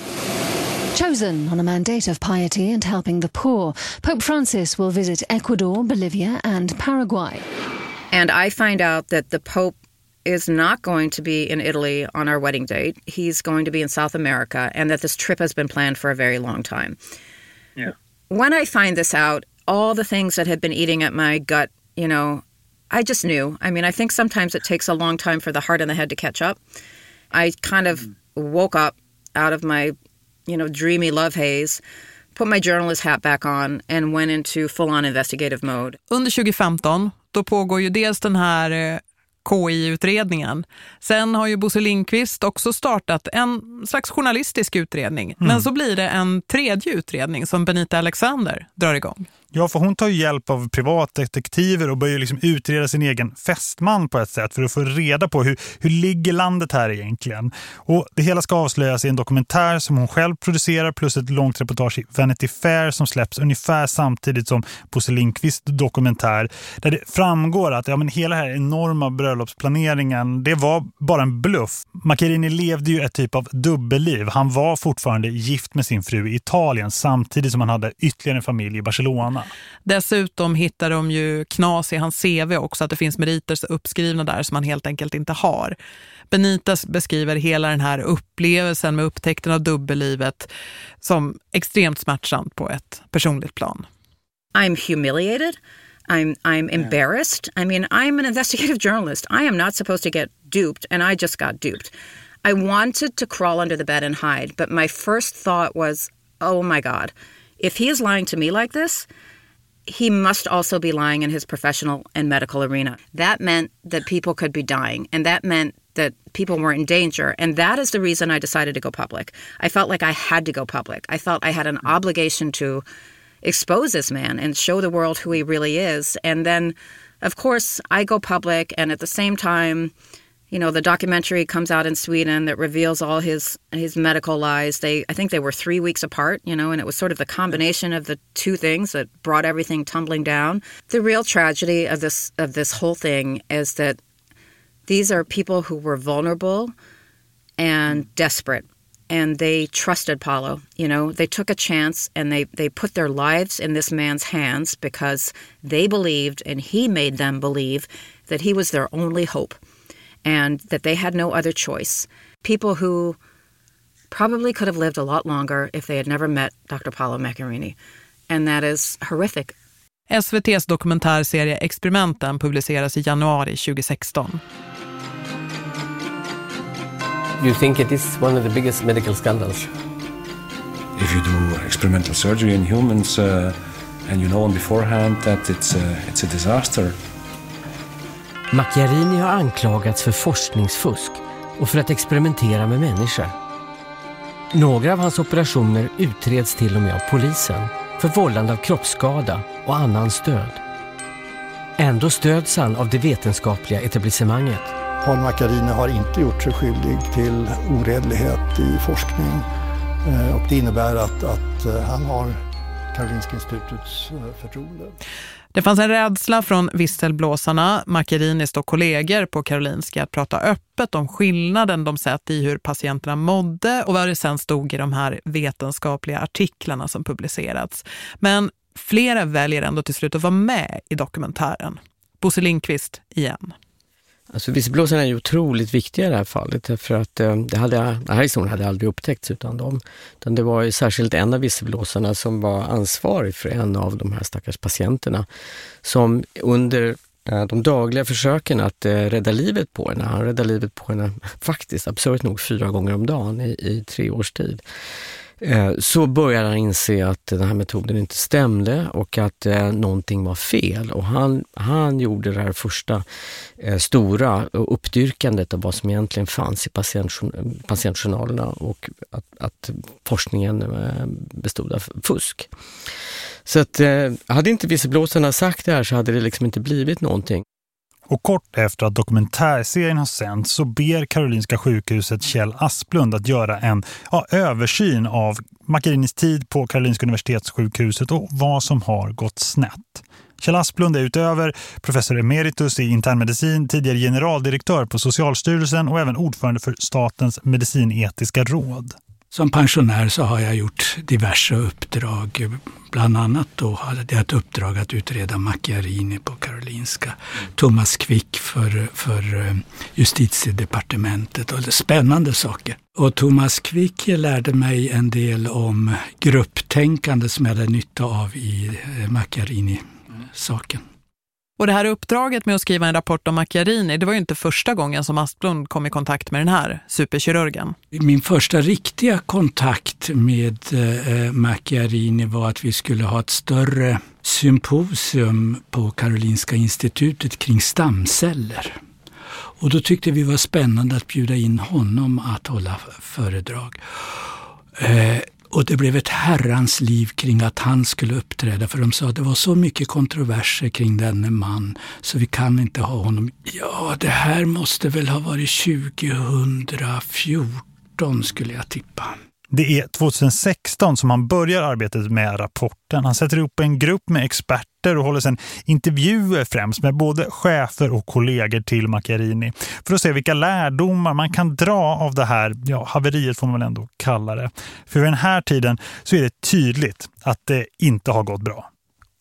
Chosen on a mandate of piety and helping the poor, Pope Francis will visit Ecuador, Bolivia, and Paraguay. And I find out that the Pope is not going to be in Italy on our wedding date. He's going to be in South America, and that this trip has been planned for a very long time. Yeah. When I find this out, all the things that had been eating at my gut, you know, I just knew. I mean, I think sometimes it takes a long time for the heart and the head to catch up. I kind of mm. woke up out of my, you know, dreamy love haze, put my journalist hat back on and went into full-on investigative mode. Under 2015, då pågår ju dels den här eh, KI-utredningen. Sen har ju Bosse Lindqvist också startat en slags journalistisk utredning. Mm. Men så blir det en tredje utredning som Benita Alexander drar igång. Ja, för hon tar ju hjälp av privatdetektiver och börjar liksom utreda sin egen fästman på ett sätt för att få reda på hur, hur ligger landet här egentligen. Och det hela ska avslöjas i en dokumentär som hon själv producerar plus ett långt reportage i Vanity Fair som släpps ungefär samtidigt som Bosse Lindqvist dokumentär där det framgår att ja, men hela den här enorma bröllopsplaneringen det var bara en bluff. Macchiarini levde ju ett typ av dubbelliv. Han var fortfarande gift med sin fru i Italien samtidigt som han hade ytterligare en familj i Barcelona. Dessutom hittar de ju knas i hans CV också, att det finns meriter uppskrivna där som han helt enkelt inte har. Benitas beskriver hela den här upplevelsen med upptäckten av dubbellivet som extremt smärtsamt på ett personligt plan. I'm humiliated. I'm I'm embarrassed. I mean, I'm an investigative journalist. I am not supposed to get duped, and I just got duped. I wanted to crawl under the bed and hide, but my first thought was, oh my God, if he is lying to me like this, he must also be lying in his professional and medical arena. That meant that people could be dying, and that meant that people were in danger. And that is the reason I decided to go public. I felt like I had to go public. I felt I had an obligation to expose this man and show the world who he really is. And then, of course, I go public, and at the same time, you know, the documentary comes out in Sweden that reveals all his his medical lies. They, I think, they were three weeks apart. You know, and it was sort of the combination of the two things that brought everything tumbling down. The real tragedy of this of this whole thing is that these are people who were vulnerable and desperate and they trusted Paulo. You know, they took a chance and they, they put their lives in this man's hands because they believed and he made them believe that he was their only hope and that they had no other choice. People who probably could have lived a lot longer if they had never met Dr. Paolo Macchiarini. And that is horrific. SVTs dokumentärserie Experimenten publiceras i januari 2016. You think it is one of the biggest medical scandals? If you do experimental surgery in humans uh, and you know on beforehand that it's a, it's a disaster. Macchiarini har anklagats för forskningsfusk och för att experimentera med människor. Några av hans operationer utreds till och med av polisen för vållande av kroppsskada och annan stöd. Ändå stöds han av det vetenskapliga etablissemanget. Paul Macchiarini har inte gjort sig skyldig till oredlighet i forskning eh, och det innebär att, att eh, han har Karolinska institutets eh, förtroende. Det fanns en rädsla från visselblåsarna, Macchiarinis och kollegor på Karolinska att prata öppet om skillnaden de sett i hur patienterna mådde och vad det sen stod i de här vetenskapliga artiklarna som publicerats. Men flera väljer ändå till slut att vara med i dokumentären. Bosse Lindqvist igen. Alltså visselblåsarna är ju otroligt viktiga i det här fallet för att eh, det hade, den här historien hade aldrig upptäckts utan dem. Utan det var ju särskilt en av visselblåsarna som var ansvarig för en av de här stackars patienterna som under eh, de dagliga försöken att eh, rädda livet på henne, han räddade livet på henne faktiskt absurt nog fyra gånger om dagen i, i tre års tid. Eh, så började han inse att den här metoden inte stämde och att eh, någonting var fel. Och han, han gjorde det här första eh, stora uppdyrkandet av vad som egentligen fanns i patientjournalerna och att, att forskningen eh, bestod av fusk. Så att, eh, hade inte visselblåsarna sagt det här så hade det liksom inte blivit någonting. Och kort efter att dokumentärserien har sänts så ber Karolinska sjukhuset Kjell Asplund att göra en ja, översyn av Macchiarinis tid på Karolinska universitetssjukhuset och vad som har gått snett. Kjell Asplund är utöver professor emeritus i internmedicin, tidigare generaldirektör på Socialstyrelsen och även ordförande för Statens medicinetiska råd. Som pensionär så har jag gjort diverse uppdrag. Bland annat då hade jag ett uppdrag att utreda Macchiarini på Karolinska. Thomas Quick för, för eh, justitiedepartementet och det spännande saker. Och Thomas Quick lärde mig en del om grupptänkande som jag hade nytta av i eh, Macchiarini-saken. Och det här uppdraget med att skriva en rapport om Macchiarini, det var ju inte första gången som Asplund kom i kontakt med den här superkirurgen. Min första riktiga kontakt med eh, Macchiarini var att vi skulle ha ett större symposium på Karolinska institutet kring stamceller. Och då tyckte vi var spännande att bjuda in honom att hålla föredrag. Eh, och det blev ett herrans liv kring att han skulle uppträda för de sa att det var så mycket kontroverser kring denne man så vi kan inte ha honom. Ja, det här måste väl ha varit 2014 skulle jag tippa. Det är 2016 som han börjar arbetet med rapporten. Han sätter ihop en grupp med experter och håller sedan intervjuer främst med både chefer och kollegor till Macchiarini för att se vilka lärdomar man kan dra av det här ja, haveriet får man väl ändå kalla det. För vid den här tiden så är det tydligt att det inte har gått bra.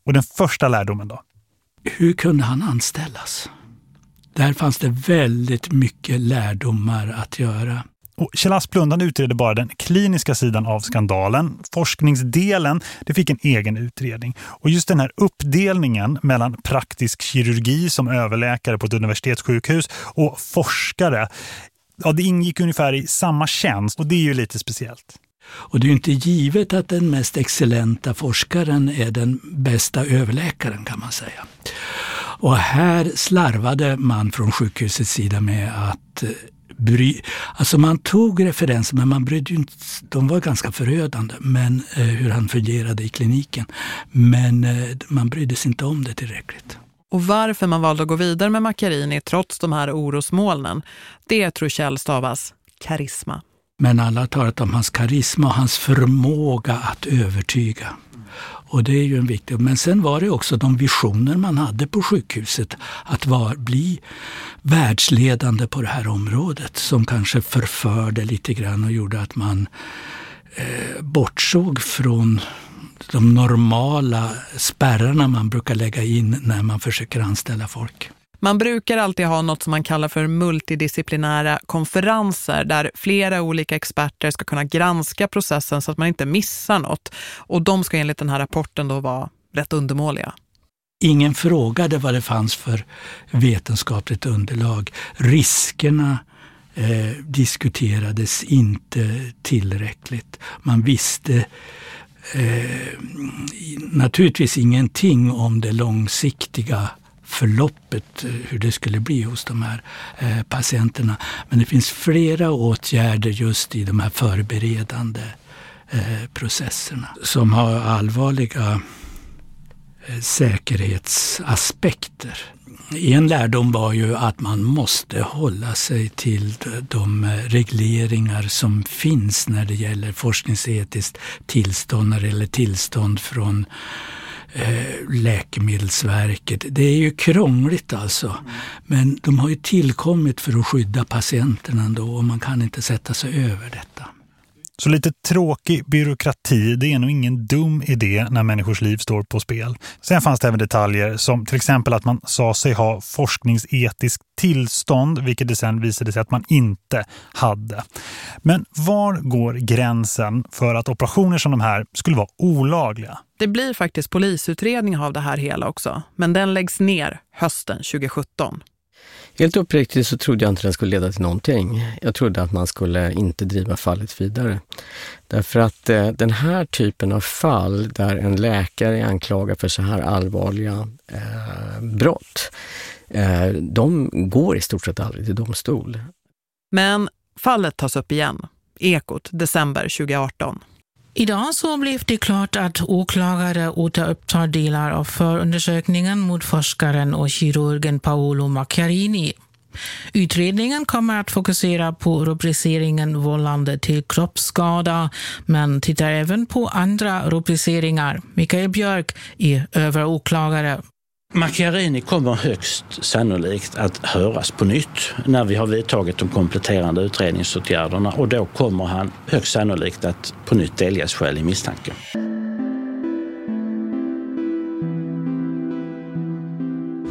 Och den första lärdomen då? Hur kunde han anställas? Där fanns det väldigt mycket lärdomar att göra. Och Kjell Asplund utredde bara den kliniska sidan av skandalen. Forskningsdelen det fick en egen utredning. Och just den här uppdelningen mellan praktisk kirurgi som överläkare på ett universitetssjukhus och forskare, ja det ingick ungefär i samma tjänst och det är ju lite speciellt. Och det är ju inte givet att den mest excellenta forskaren är den bästa överläkaren kan man säga. Och här slarvade man från sjukhusets sida med att eh, bry, alltså man tog referenser men man brydde inte, de var ganska förödande, men eh, hur han fungerade i kliniken. Men eh, man brydde sig inte om det tillräckligt. Och varför man valde att gå vidare med Macchiarini trots de här orosmolnen, det tror Kjell stavas karisma. Men alla har talat om hans karisma och hans förmåga att övertyga. Och det är ju en viktig... Men sen var det också de visioner man hade på sjukhuset att var, bli världsledande på det här området som kanske förförde lite grann och gjorde att man eh, bortsåg från de normala spärrarna man brukar lägga in när man försöker anställa folk. Man brukar alltid ha något som man kallar för multidisciplinära konferenser där flera olika experter ska kunna granska processen så att man inte missar något. Och de ska enligt den här rapporten då vara rätt undermåliga. Ingen frågade vad det fanns för vetenskapligt underlag. Riskerna eh, diskuterades inte tillräckligt. Man visste eh, naturligtvis ingenting om det långsiktiga förloppet, eh, hur det skulle bli hos de här eh, patienterna. Men det finns flera åtgärder just i de här förberedande eh, processerna som har allvarliga säkerhetsaspekter. En lärdom var ju att man måste hålla sig till de regleringar som finns när det gäller forskningsetiskt tillstånd eller tillstånd från eh, Eh, läkemedelsverket. Det är ju krångligt alltså. Mm. Men de har ju tillkommit för att skydda patienterna ändå och man kan inte sätta sig över detta. Så lite tråkig byråkrati, det är nog ingen dum idé när människors liv står på spel. Sen fanns det även detaljer som till exempel att man sa sig ha forskningsetiskt tillstånd, vilket det sen visade sig att man inte hade. Men var går gränsen för att operationer som de här skulle vara olagliga? Det blir faktiskt polisutredning av det här hela också, men den läggs ner hösten 2017. Helt uppriktigt så trodde jag inte den skulle leda till någonting. Jag trodde att man skulle inte driva fallet vidare. Därför att eh, den här typen av fall där en läkare är anklagad för så här allvarliga eh, brott, eh, de går i stort sett aldrig till domstol. Men fallet tas upp igen. Ekot, december 2018. Idag så blev det klart att åklagare återupptar delar av förundersökningen mot forskaren och kirurgen Paolo Macchiarini. Utredningen kommer att fokusera på rubriceringen vållande till kroppsskada men tittar även på andra rubriceringar. Mikael Björk är överåklagare. Macchiarini kommer högst sannolikt att höras på nytt när vi har vidtagit de kompletterande utredningsåtgärderna och då kommer han högst sannolikt att på nytt delges skäl i misstanke.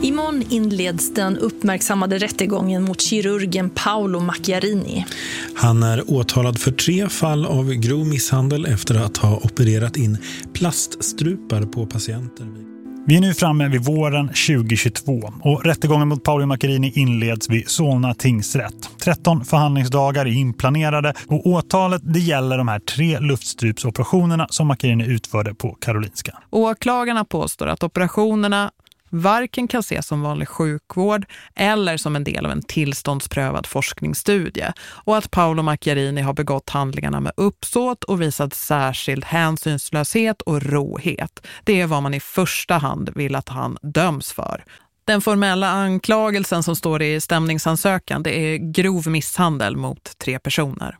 Imorgon inleds den uppmärksammade rättegången mot kirurgen Paolo Macchiarini. Han är åtalad för tre fall av grov misshandel efter att ha opererat in plaststrupar på patienter. Vi är nu framme vid våren 2022 och rättegången mot Paolo Macchiarini inleds vid Solna tingsrätt. 13 förhandlingsdagar är inplanerade och åtalet det gäller de här tre luftstrupsoperationerna som Macchiarini utförde på Karolinska. Åklagarna påstår att operationerna varken kan ses som vanlig sjukvård eller som en del av en tillståndsprövad forskningsstudie och att Paolo Macchiarini har begått handlingarna med uppsåt och visat särskild hänsynslöshet och rohet. Det är vad man i första hand vill att han döms för. Den formella anklagelsen som står i stämningsansökan det är grov misshandel mot tre personer.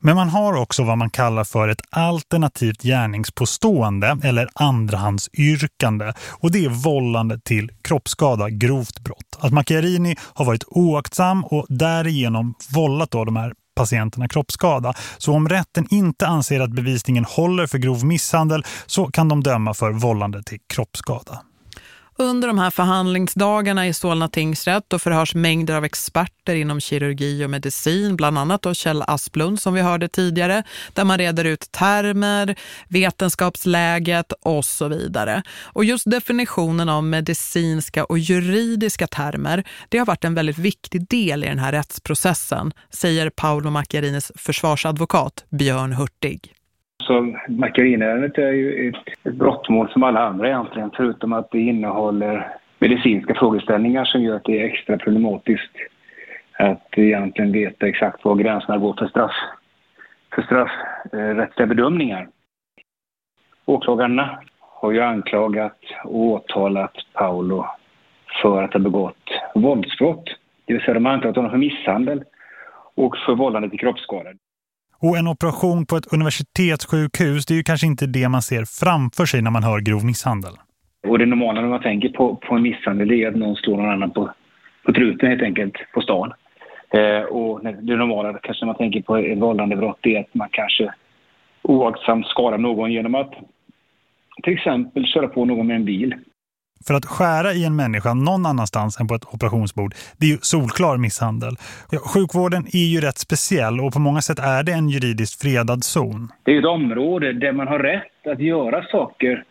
Men man har också vad man kallar för ett alternativt gärningspåstående eller andrahandsyrkande och det är vållande till kroppsskada, grovt brott. Att Macchiarini har varit oaktsam och därigenom vållat då de här patienterna kroppsskada. Så om rätten inte anser att bevisningen håller för grov misshandel så kan de döma för vållande till kroppsskada. Under de här förhandlingsdagarna i Solna tingsrätt och förhörs mängder av experter inom kirurgi och medicin, bland annat då Kjell Asplund som vi hörde tidigare, där man reder ut termer, vetenskapsläget och så vidare. Och just definitionen av medicinska och juridiska termer, det har varit en väldigt viktig del i den här rättsprocessen, säger Paolo Macchiarinis försvarsadvokat Björn Hurtig. Alltså, Macchiarini-ärendet är ju ett, ett brottmål som alla andra egentligen, förutom att det innehåller medicinska frågeställningar som gör att det är extra problematiskt att egentligen veta exakt var gränserna går för straff, för straffrättsliga eh, bedömningar. Åklagarna har ju anklagat och åtalat Paolo för att ha begått våldsbrott. Det vill säga de har anklagat honom för misshandel och för vållande till kroppsskada. Och en operation på ett universitetssjukhus, det är ju kanske inte det man ser framför sig när man hör grov misshandel. Och det normala när man tänker på, på en misshandel är att någon slår någon annan på, på truten helt enkelt på stan. Eh, och det normala kanske när man tänker på ett vållandebrott är att man kanske oaktsamt skadar någon genom att till exempel köra på någon med en bil. För att skära i en människa någon annanstans än på ett operationsbord, det är ju solklar misshandel. Sjukvården är ju rätt speciell och på många sätt är det en juridiskt fredad zon. Det är ett område där man har rätt att göra saker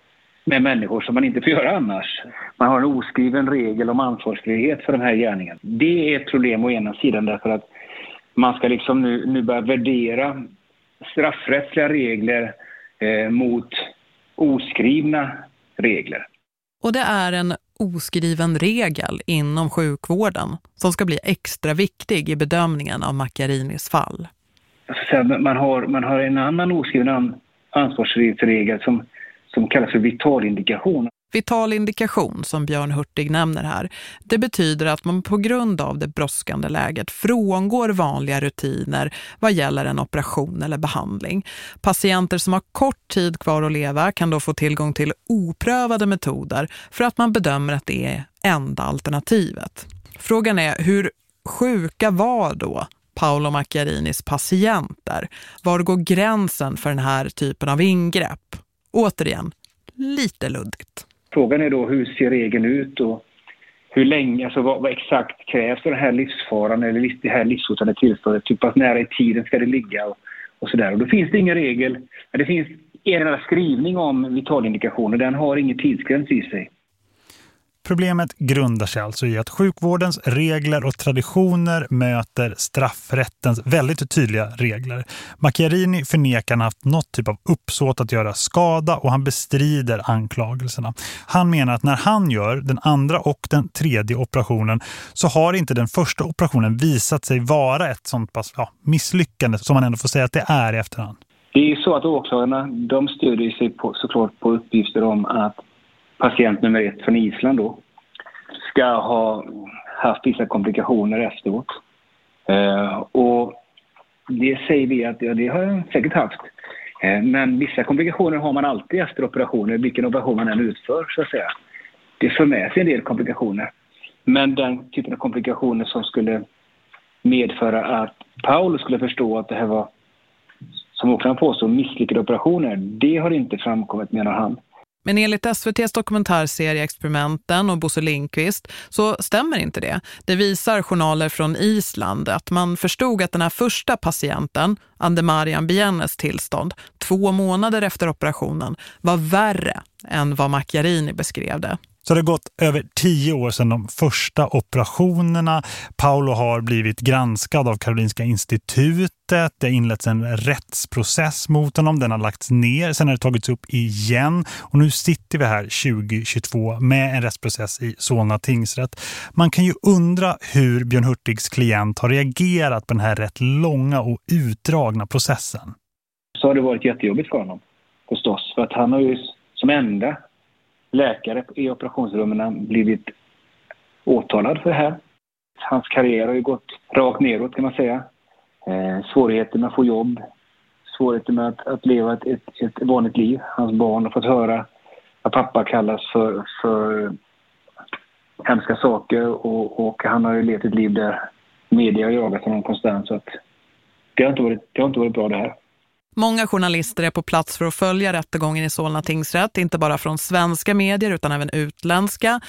med människor som man inte får göra annars. Man har en oskriven regel om ansvarsfrihet för den här gärningen. Det är ett problem å ena sidan därför att man ska liksom nu, nu börja värdera straffrättsliga regler eh, mot oskrivna regler. Och det är en oskriven regel inom sjukvården som ska bli extra viktig i bedömningen av Macchiarinis fall. Alltså, man, har, man har en annan oskriven ansvarsregel som, som kallas för vitalindikation. Vital indikation som Björn Hurtig nämner här, det betyder att man på grund av det brådskande läget frångår vanliga rutiner vad gäller en operation eller behandling. Patienter som har kort tid kvar att leva kan då få tillgång till oprövade metoder för att man bedömer att det är enda alternativet. Frågan är hur sjuka var då Paolo Macchiarinis patienter. Var går gränsen för den här typen av ingrepp? Återigen, lite luddigt. Frågan är då hur ser regeln ut och hur länge, alltså vad, vad exakt krävs för den här livsfaran eller det här livshotande tillståndet? Typ att nära i tiden ska det ligga och, och sådär. Och då finns det ingen regel. Men det finns en enda skrivning om vitalindikationer. Den har ingen tidsgräns i sig. Problemet grundar sig alltså i att sjukvårdens regler och traditioner möter straffrättens väldigt tydliga regler. Macchiarini förnekar han haft något typ av uppsåt att göra skada och han bestrider anklagelserna. Han menar att när han gör den andra och den tredje operationen så har inte den första operationen visat sig vara ett sånt pass ja, misslyckande som man ändå får säga att det är i efterhand. Det är ju så att åklagarna de stödjer sig på, såklart på uppgifter om att patient nummer ett från Island då, ska ha haft vissa komplikationer efteråt. Eh, och det säger vi att ja, det har jag säkert haft. Eh, men vissa komplikationer har man alltid efter operationer, vilken operation man än utför så att säga. Det för med sig en del komplikationer. Men den typen av komplikationer som skulle medföra att Paul skulle förstå att det här var, som åklagaren påstår, misslyckade operationer, det har inte framkommit menar han. Men enligt SVTs dokumentärserie Experimenten och Bosse Lindqvist så stämmer inte det. Det visar journaler från Island att man förstod att den här första patienten, Andemarian Biennes tillstånd, två månader efter operationen var värre än vad Macchiarini beskrev det. Så det har gått över tio år sedan de första operationerna. Paolo har blivit granskad av Karolinska institutet. Det har inletts en rättsprocess mot honom. Den har lagts ner. Sen har det tagits upp igen. Och nu sitter vi här 2022 med en rättsprocess i Solna tingsrätt. Man kan ju undra hur Björn Hurtigs klient har reagerat på den här rätt långa och utdragna processen. Så har det varit jättejobbigt för honom förstås. För att han har ju som enda läkare i operationsrummen blivit åtalad för det här. Hans karriär har ju gått rakt neråt kan man säga. Eh, svårigheter med att få jobb, svårigheter med att, att leva ett, ett, ett, vanligt liv. Hans barn har fått höra att pappa kallas för, för hemska saker och, och han har ju levt ett liv där media har jagat honom konstant så att det har inte varit, det har inte varit bra det här. Många journalister är på plats för att följa rättegången i Solna tingsrätt, inte bara från svenska medier utan även utländska.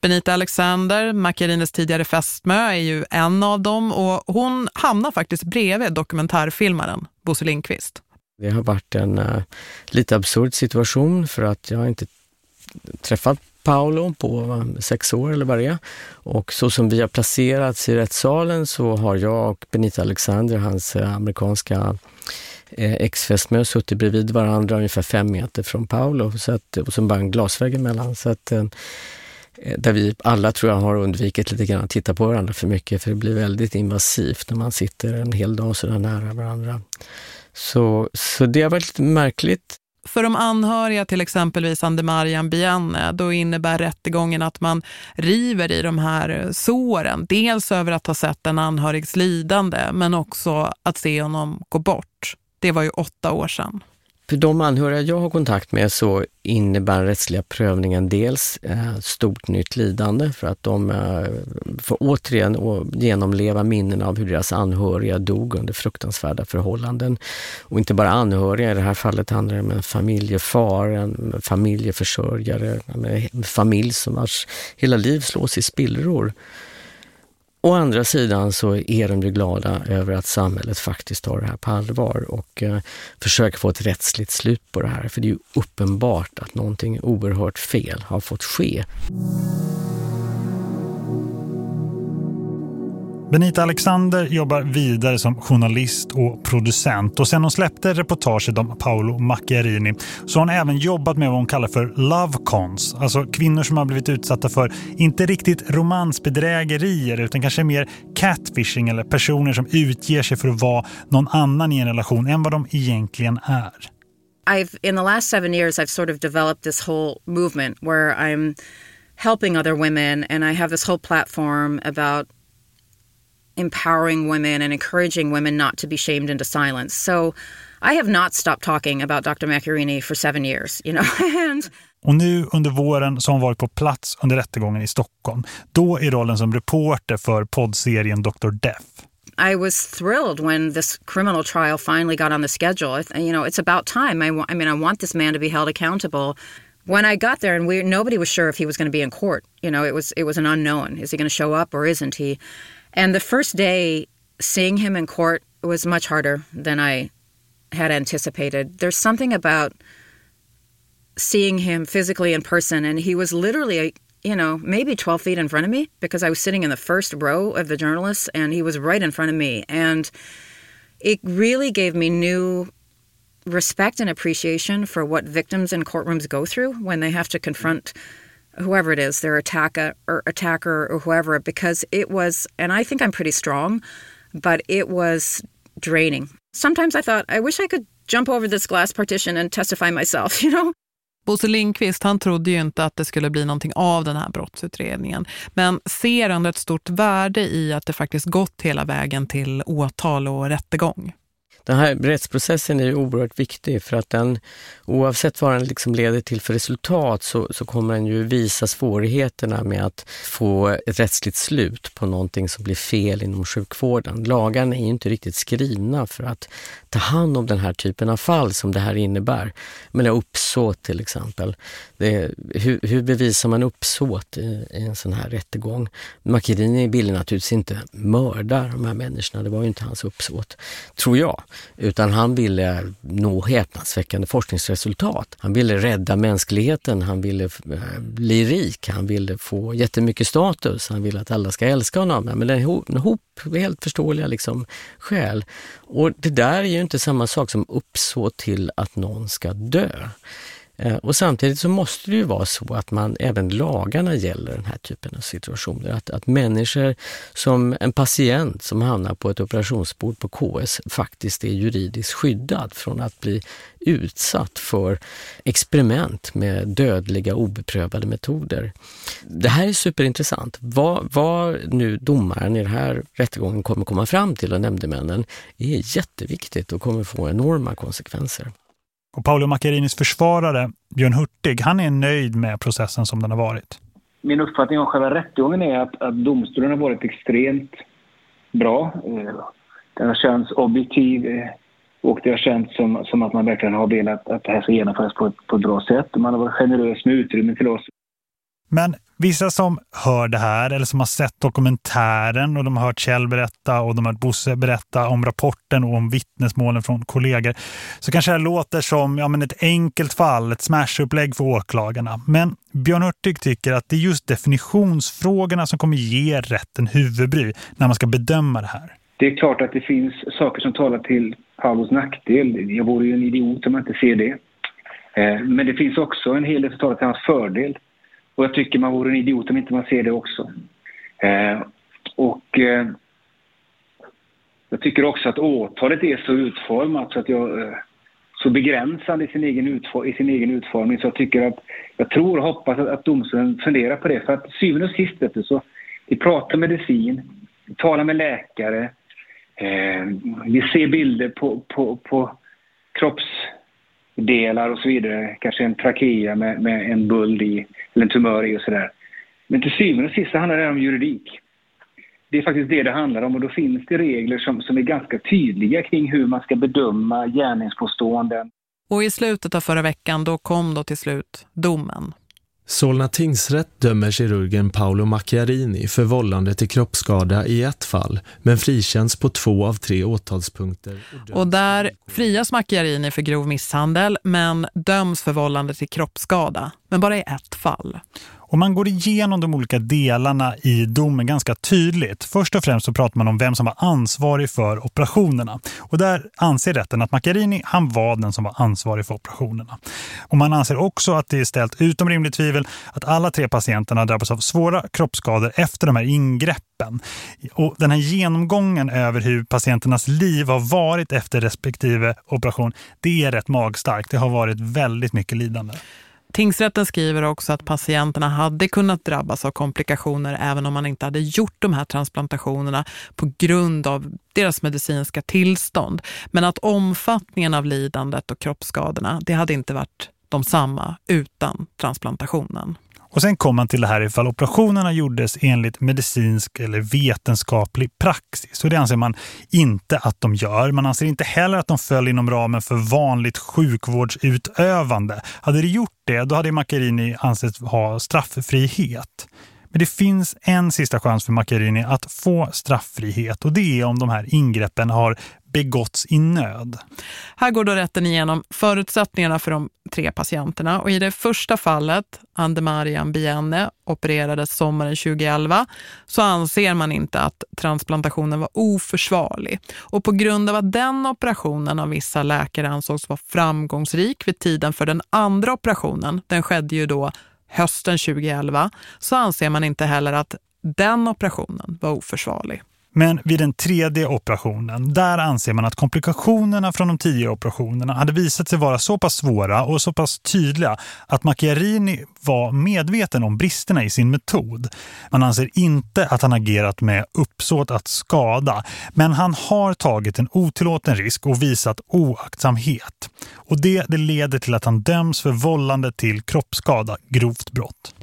Benita Alexander, Macarines tidigare fästmö, är ju en av dem och hon hamnar faktiskt bredvid dokumentärfilmaren Bosse Lindqvist. Det har varit en uh, lite absurd situation för att jag har inte träffat Paolo på eh, sex år eller vad det är. Och så som vi har placerats i rättssalen så har jag och Benita Alexander, hans eh, amerikanska Eh, ex-fästmö suttit bredvid varandra ungefär fem meter från Paolo så att, och så bara en glasvägg emellan. Så att, eh, eh, där vi alla tror jag har undvikit lite grann att titta på varandra för mycket för det blir väldigt invasivt när man sitter en hel dag sådär nära varandra. Så, så det har varit lite märkligt. För de anhöriga till exempelvis Andemarian Bienne, då innebär rättegången att man river i de här såren. Dels över att ha sett en anhörigs lidande men också att se honom gå bort. Det var ju åtta år sedan. För de anhöriga jag har kontakt med så innebär den rättsliga prövningen dels eh, stort nytt lidande för att de eh, får återigen genomleva minnen av hur deras anhöriga dog under fruktansvärda förhållanden. Och inte bara anhöriga, i det här fallet handlar det om en familjefar, en familjeförsörjare, en familj som vars hela liv slås i spillror. Å andra sidan så är de ju glada över att samhället faktiskt tar det här på allvar och eh, försöker få ett rättsligt slut på det här. För det är ju uppenbart att någonting oerhört fel har fått ske. Benita Alexander jobbar vidare som journalist och producent och sen hon släppte reportaget om Paolo Macchiarini så har hon även jobbat med vad hon kallar för love cons, alltså kvinnor som har blivit utsatta för inte riktigt romansbedrägerier utan kanske mer catfishing eller personer som utger sig för att vara någon annan i en relation än vad de egentligen är. I've in the last seven years I've sort of developed this whole movement where I'm helping other women and I have this whole platform about empowering women and encouraging women not to be shamed into silence. So I have not stopped talking about Dr. Macchiarini for seven years, you know. and och nu under våren så har hon varit på plats under rättegången i Stockholm. Då i rollen som reporter för poddserien Dr. Death. I was thrilled when this criminal trial finally got on the schedule. You know, it's about time. I, I mean, I want this man to be held accountable. When I got there, and we nobody was sure if he was going to be in court. You know, it was it was an unknown. Is he going to show up or isn't he? And the first day, seeing him in court was much harder than I had anticipated. There's something about seeing him physically in person, and he was literally, you know, maybe 12 feet in front of me because I was sitting in the first row of the journalists, and he was right in front of me. And it really gave me new respect and appreciation for what victims in courtrooms go through when they have to confront whoever it is, their attacker or attacker or whoever, because it was, and I think I'm pretty strong, but it was draining. Sometimes I thought, I wish I could jump over this glass partition and testify myself, you know? Bosse Lindqvist han trodde ju inte att det skulle bli någonting av den här brottsutredningen. Men ser ändå ett stort värde i att det faktiskt gått hela vägen till åtal och rättegång. Den här rättsprocessen är ju oerhört viktig för att den, oavsett vad den liksom leder till för resultat så, så kommer den ju visa svårigheterna med att få ett rättsligt slut på någonting som blir fel inom sjukvården. Lagarna är ju inte riktigt skrivna för att ta hand om den här typen av fall som det här innebär. Men uppsåt till exempel. Det, hur, hur, bevisar man uppsåt i, i, en sån här rättegång? Macchiarini ville naturligtvis inte mörda de här människorna, det var ju inte hans uppsåt, tror jag. Utan han ville nå häpnadsväckande forskningsresultat. Han ville rädda mänskligheten, han ville eh, bli rik, han ville få jättemycket status, han ville att alla ska älska honom. Men det är en hop helt förståeliga liksom, skäl. Och det där är ju inte samma sak som uppsåt till att någon ska dö. Eh, och samtidigt så måste det ju vara så att man, även lagarna gäller den här typen av situationer. Att, att människor som en patient som hamnar på ett operationsbord på KS faktiskt är juridiskt skyddad från att bli utsatt för experiment med dödliga obeprövade metoder. Det här är superintressant. Vad, vad nu domaren i den här rättegången kommer komma fram till och nämndemännen är jätteviktigt och kommer få enorma konsekvenser. Och Paolo Maccarinis försvarare, Björn Hurtig, han är nöjd med processen som den har varit. Min uppfattning om själva rättegången är att, att domstolen har varit extremt bra. Eh, den har känts objektiv eh, och det har känts som, som att man verkligen har velat att det här ska genomföras på ett, på ett bra sätt. Man har varit generös med utrymme till oss. Men vissa som hör det här eller som har sett dokumentären och de har hört Kjell berätta och de har hört Bosse berätta om rapporten och om vittnesmålen från kollegor så kanske det låter som ja, men ett enkelt fall, ett smashupplägg för åklagarna. Men Björn Hurtig tycker att det är just definitionsfrågorna som kommer ge rätten huvudbry när man ska bedöma det här. Det är klart att det finns saker som talar till Paulos nackdel. Jag vore ju en idiot om jag inte ser det. Eh, men det finns också en hel del som talar till hans fördel. Och jag tycker man vore en idiot om inte man ser det också. Eh, och eh, jag tycker också att åtalet är så utformat så att jag eh, så begränsande i sin, egen utfor i sin egen utformning så jag tycker att jag tror och hoppas att, att domstolen funderar på det för att syvende och sist vet du, så vi pratar medicin, vi talar med läkare, eh, vi ser bilder på, på, på kropps delar och så vidare. Kanske en trakea med, med en buld i, eller en tumör i och sådär. Men till syvende och sist handlar det om juridik. Det är faktiskt det det handlar om och då finns det regler som, som är ganska tydliga kring hur man ska bedöma gärningspåståenden. Och i slutet av förra veckan då kom då till slut domen. Solna tingsrätt dömer kirurgen Paolo Macchiarini för vållande till kroppsskada i ett fall, men frikänns på två av tre åtalspunkter. Och där frias Macchiarini för grov misshandel, men döms för vållande till kroppsskada, men bara i ett fall. Och man går igenom de olika delarna i domen ganska tydligt. Först och främst så pratar man om vem som var ansvarig för operationerna. Och där anser rätten att Macchiarini, han var den som var ansvarig för operationerna. Och man anser också att det är ställt utom rimligt tvivel att alla tre patienterna drabbas av svåra kroppsskador efter de här ingreppen. Och den här genomgången över hur patienternas liv har varit efter respektive operation, det är rätt magstarkt. Det har varit väldigt mycket lidande. Tingsrätten skriver också att patienterna hade kunnat drabbas av komplikationer även om man inte hade gjort de här transplantationerna på grund av deras medicinska tillstånd. Men att omfattningen av lidandet och kroppsskadorna, det hade inte varit de samma utan transplantationen. Och sen kom man till det här ifall operationerna gjordes enligt medicinsk eller vetenskaplig praxis. Och det anser man inte att de gör. Man anser inte heller att de föll inom ramen för vanligt sjukvårdsutövande. Hade det gjort det, då hade Macchiarini ansett ha strafffrihet. Men det finns en sista chans för Macchiarini att få strafffrihet och det är om de här ingreppen har begåtts i nöd. Här går då rätten igenom förutsättningarna för de tre patienterna och i det första fallet, Andemarian Bienne, opererades sommaren 2011 så anser man inte att transplantationen var oförsvarlig. Och på grund av att den operationen av vissa läkare ansågs vara framgångsrik vid tiden för den andra operationen, den skedde ju då hösten 2011, så anser man inte heller att den operationen var oförsvarlig. Men vid den tredje operationen, där anser man att komplikationerna från de tidigare operationerna hade visat sig vara så pass svåra och så pass tydliga att Macchiarini var medveten om bristerna i sin metod. Man anser inte att han agerat med uppsåt att skada, men han har tagit en otillåten risk och visat oaktsamhet. Och det, det leder till att han döms för vållande till kroppsskada, grovt brott.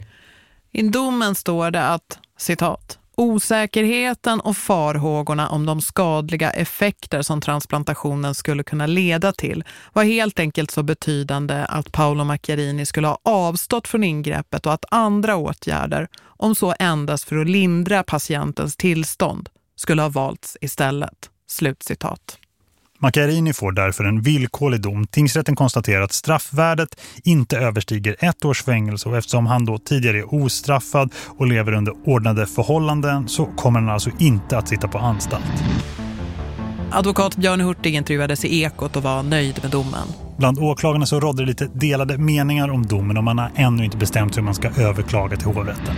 I domen står det att, citat, Osäkerheten och farhågorna om de skadliga effekter som transplantationen skulle kunna leda till var helt enkelt så betydande att Paolo Macchiarini skulle ha avstått från ingreppet och att andra åtgärder, om så endast för att lindra patientens tillstånd, skulle ha valts istället. Slutcitat. Macchiarini får därför en villkorlig dom. Tingsrätten konstaterar att straffvärdet inte överstiger ett års fängelse och eftersom han då tidigare är ostraffad och lever under ordnade förhållanden så kommer han alltså inte att sitta på anstalt. Advokat Björn Hurtig intervjuades i Ekot och var nöjd med domen. Bland åklagarna så rådde lite delade meningar om domen och man har ännu inte bestämt hur man ska överklaga till hovrätten.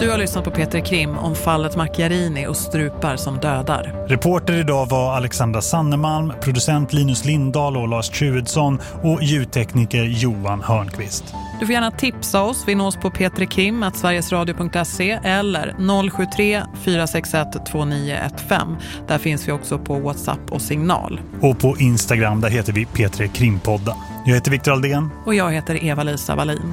Du har lyssnat på Peter Krim om fallet Macchiarini och strupar som dödar. Reporter idag var Alexandra Sannemalm, producent Linus Lindahl och Lars Truedsson och ljudtekniker Johan Hörnqvist. Du får gärna tipsa oss. Vi nås på petrikrim.sverigesradio.se eller 073 461 2915. Där finns vi också på WhatsApp och Signal. Och på Instagram där heter vi Petre Krimpodda. Jag heter Viktor Aldén. Och jag heter Eva-Lisa Wallin.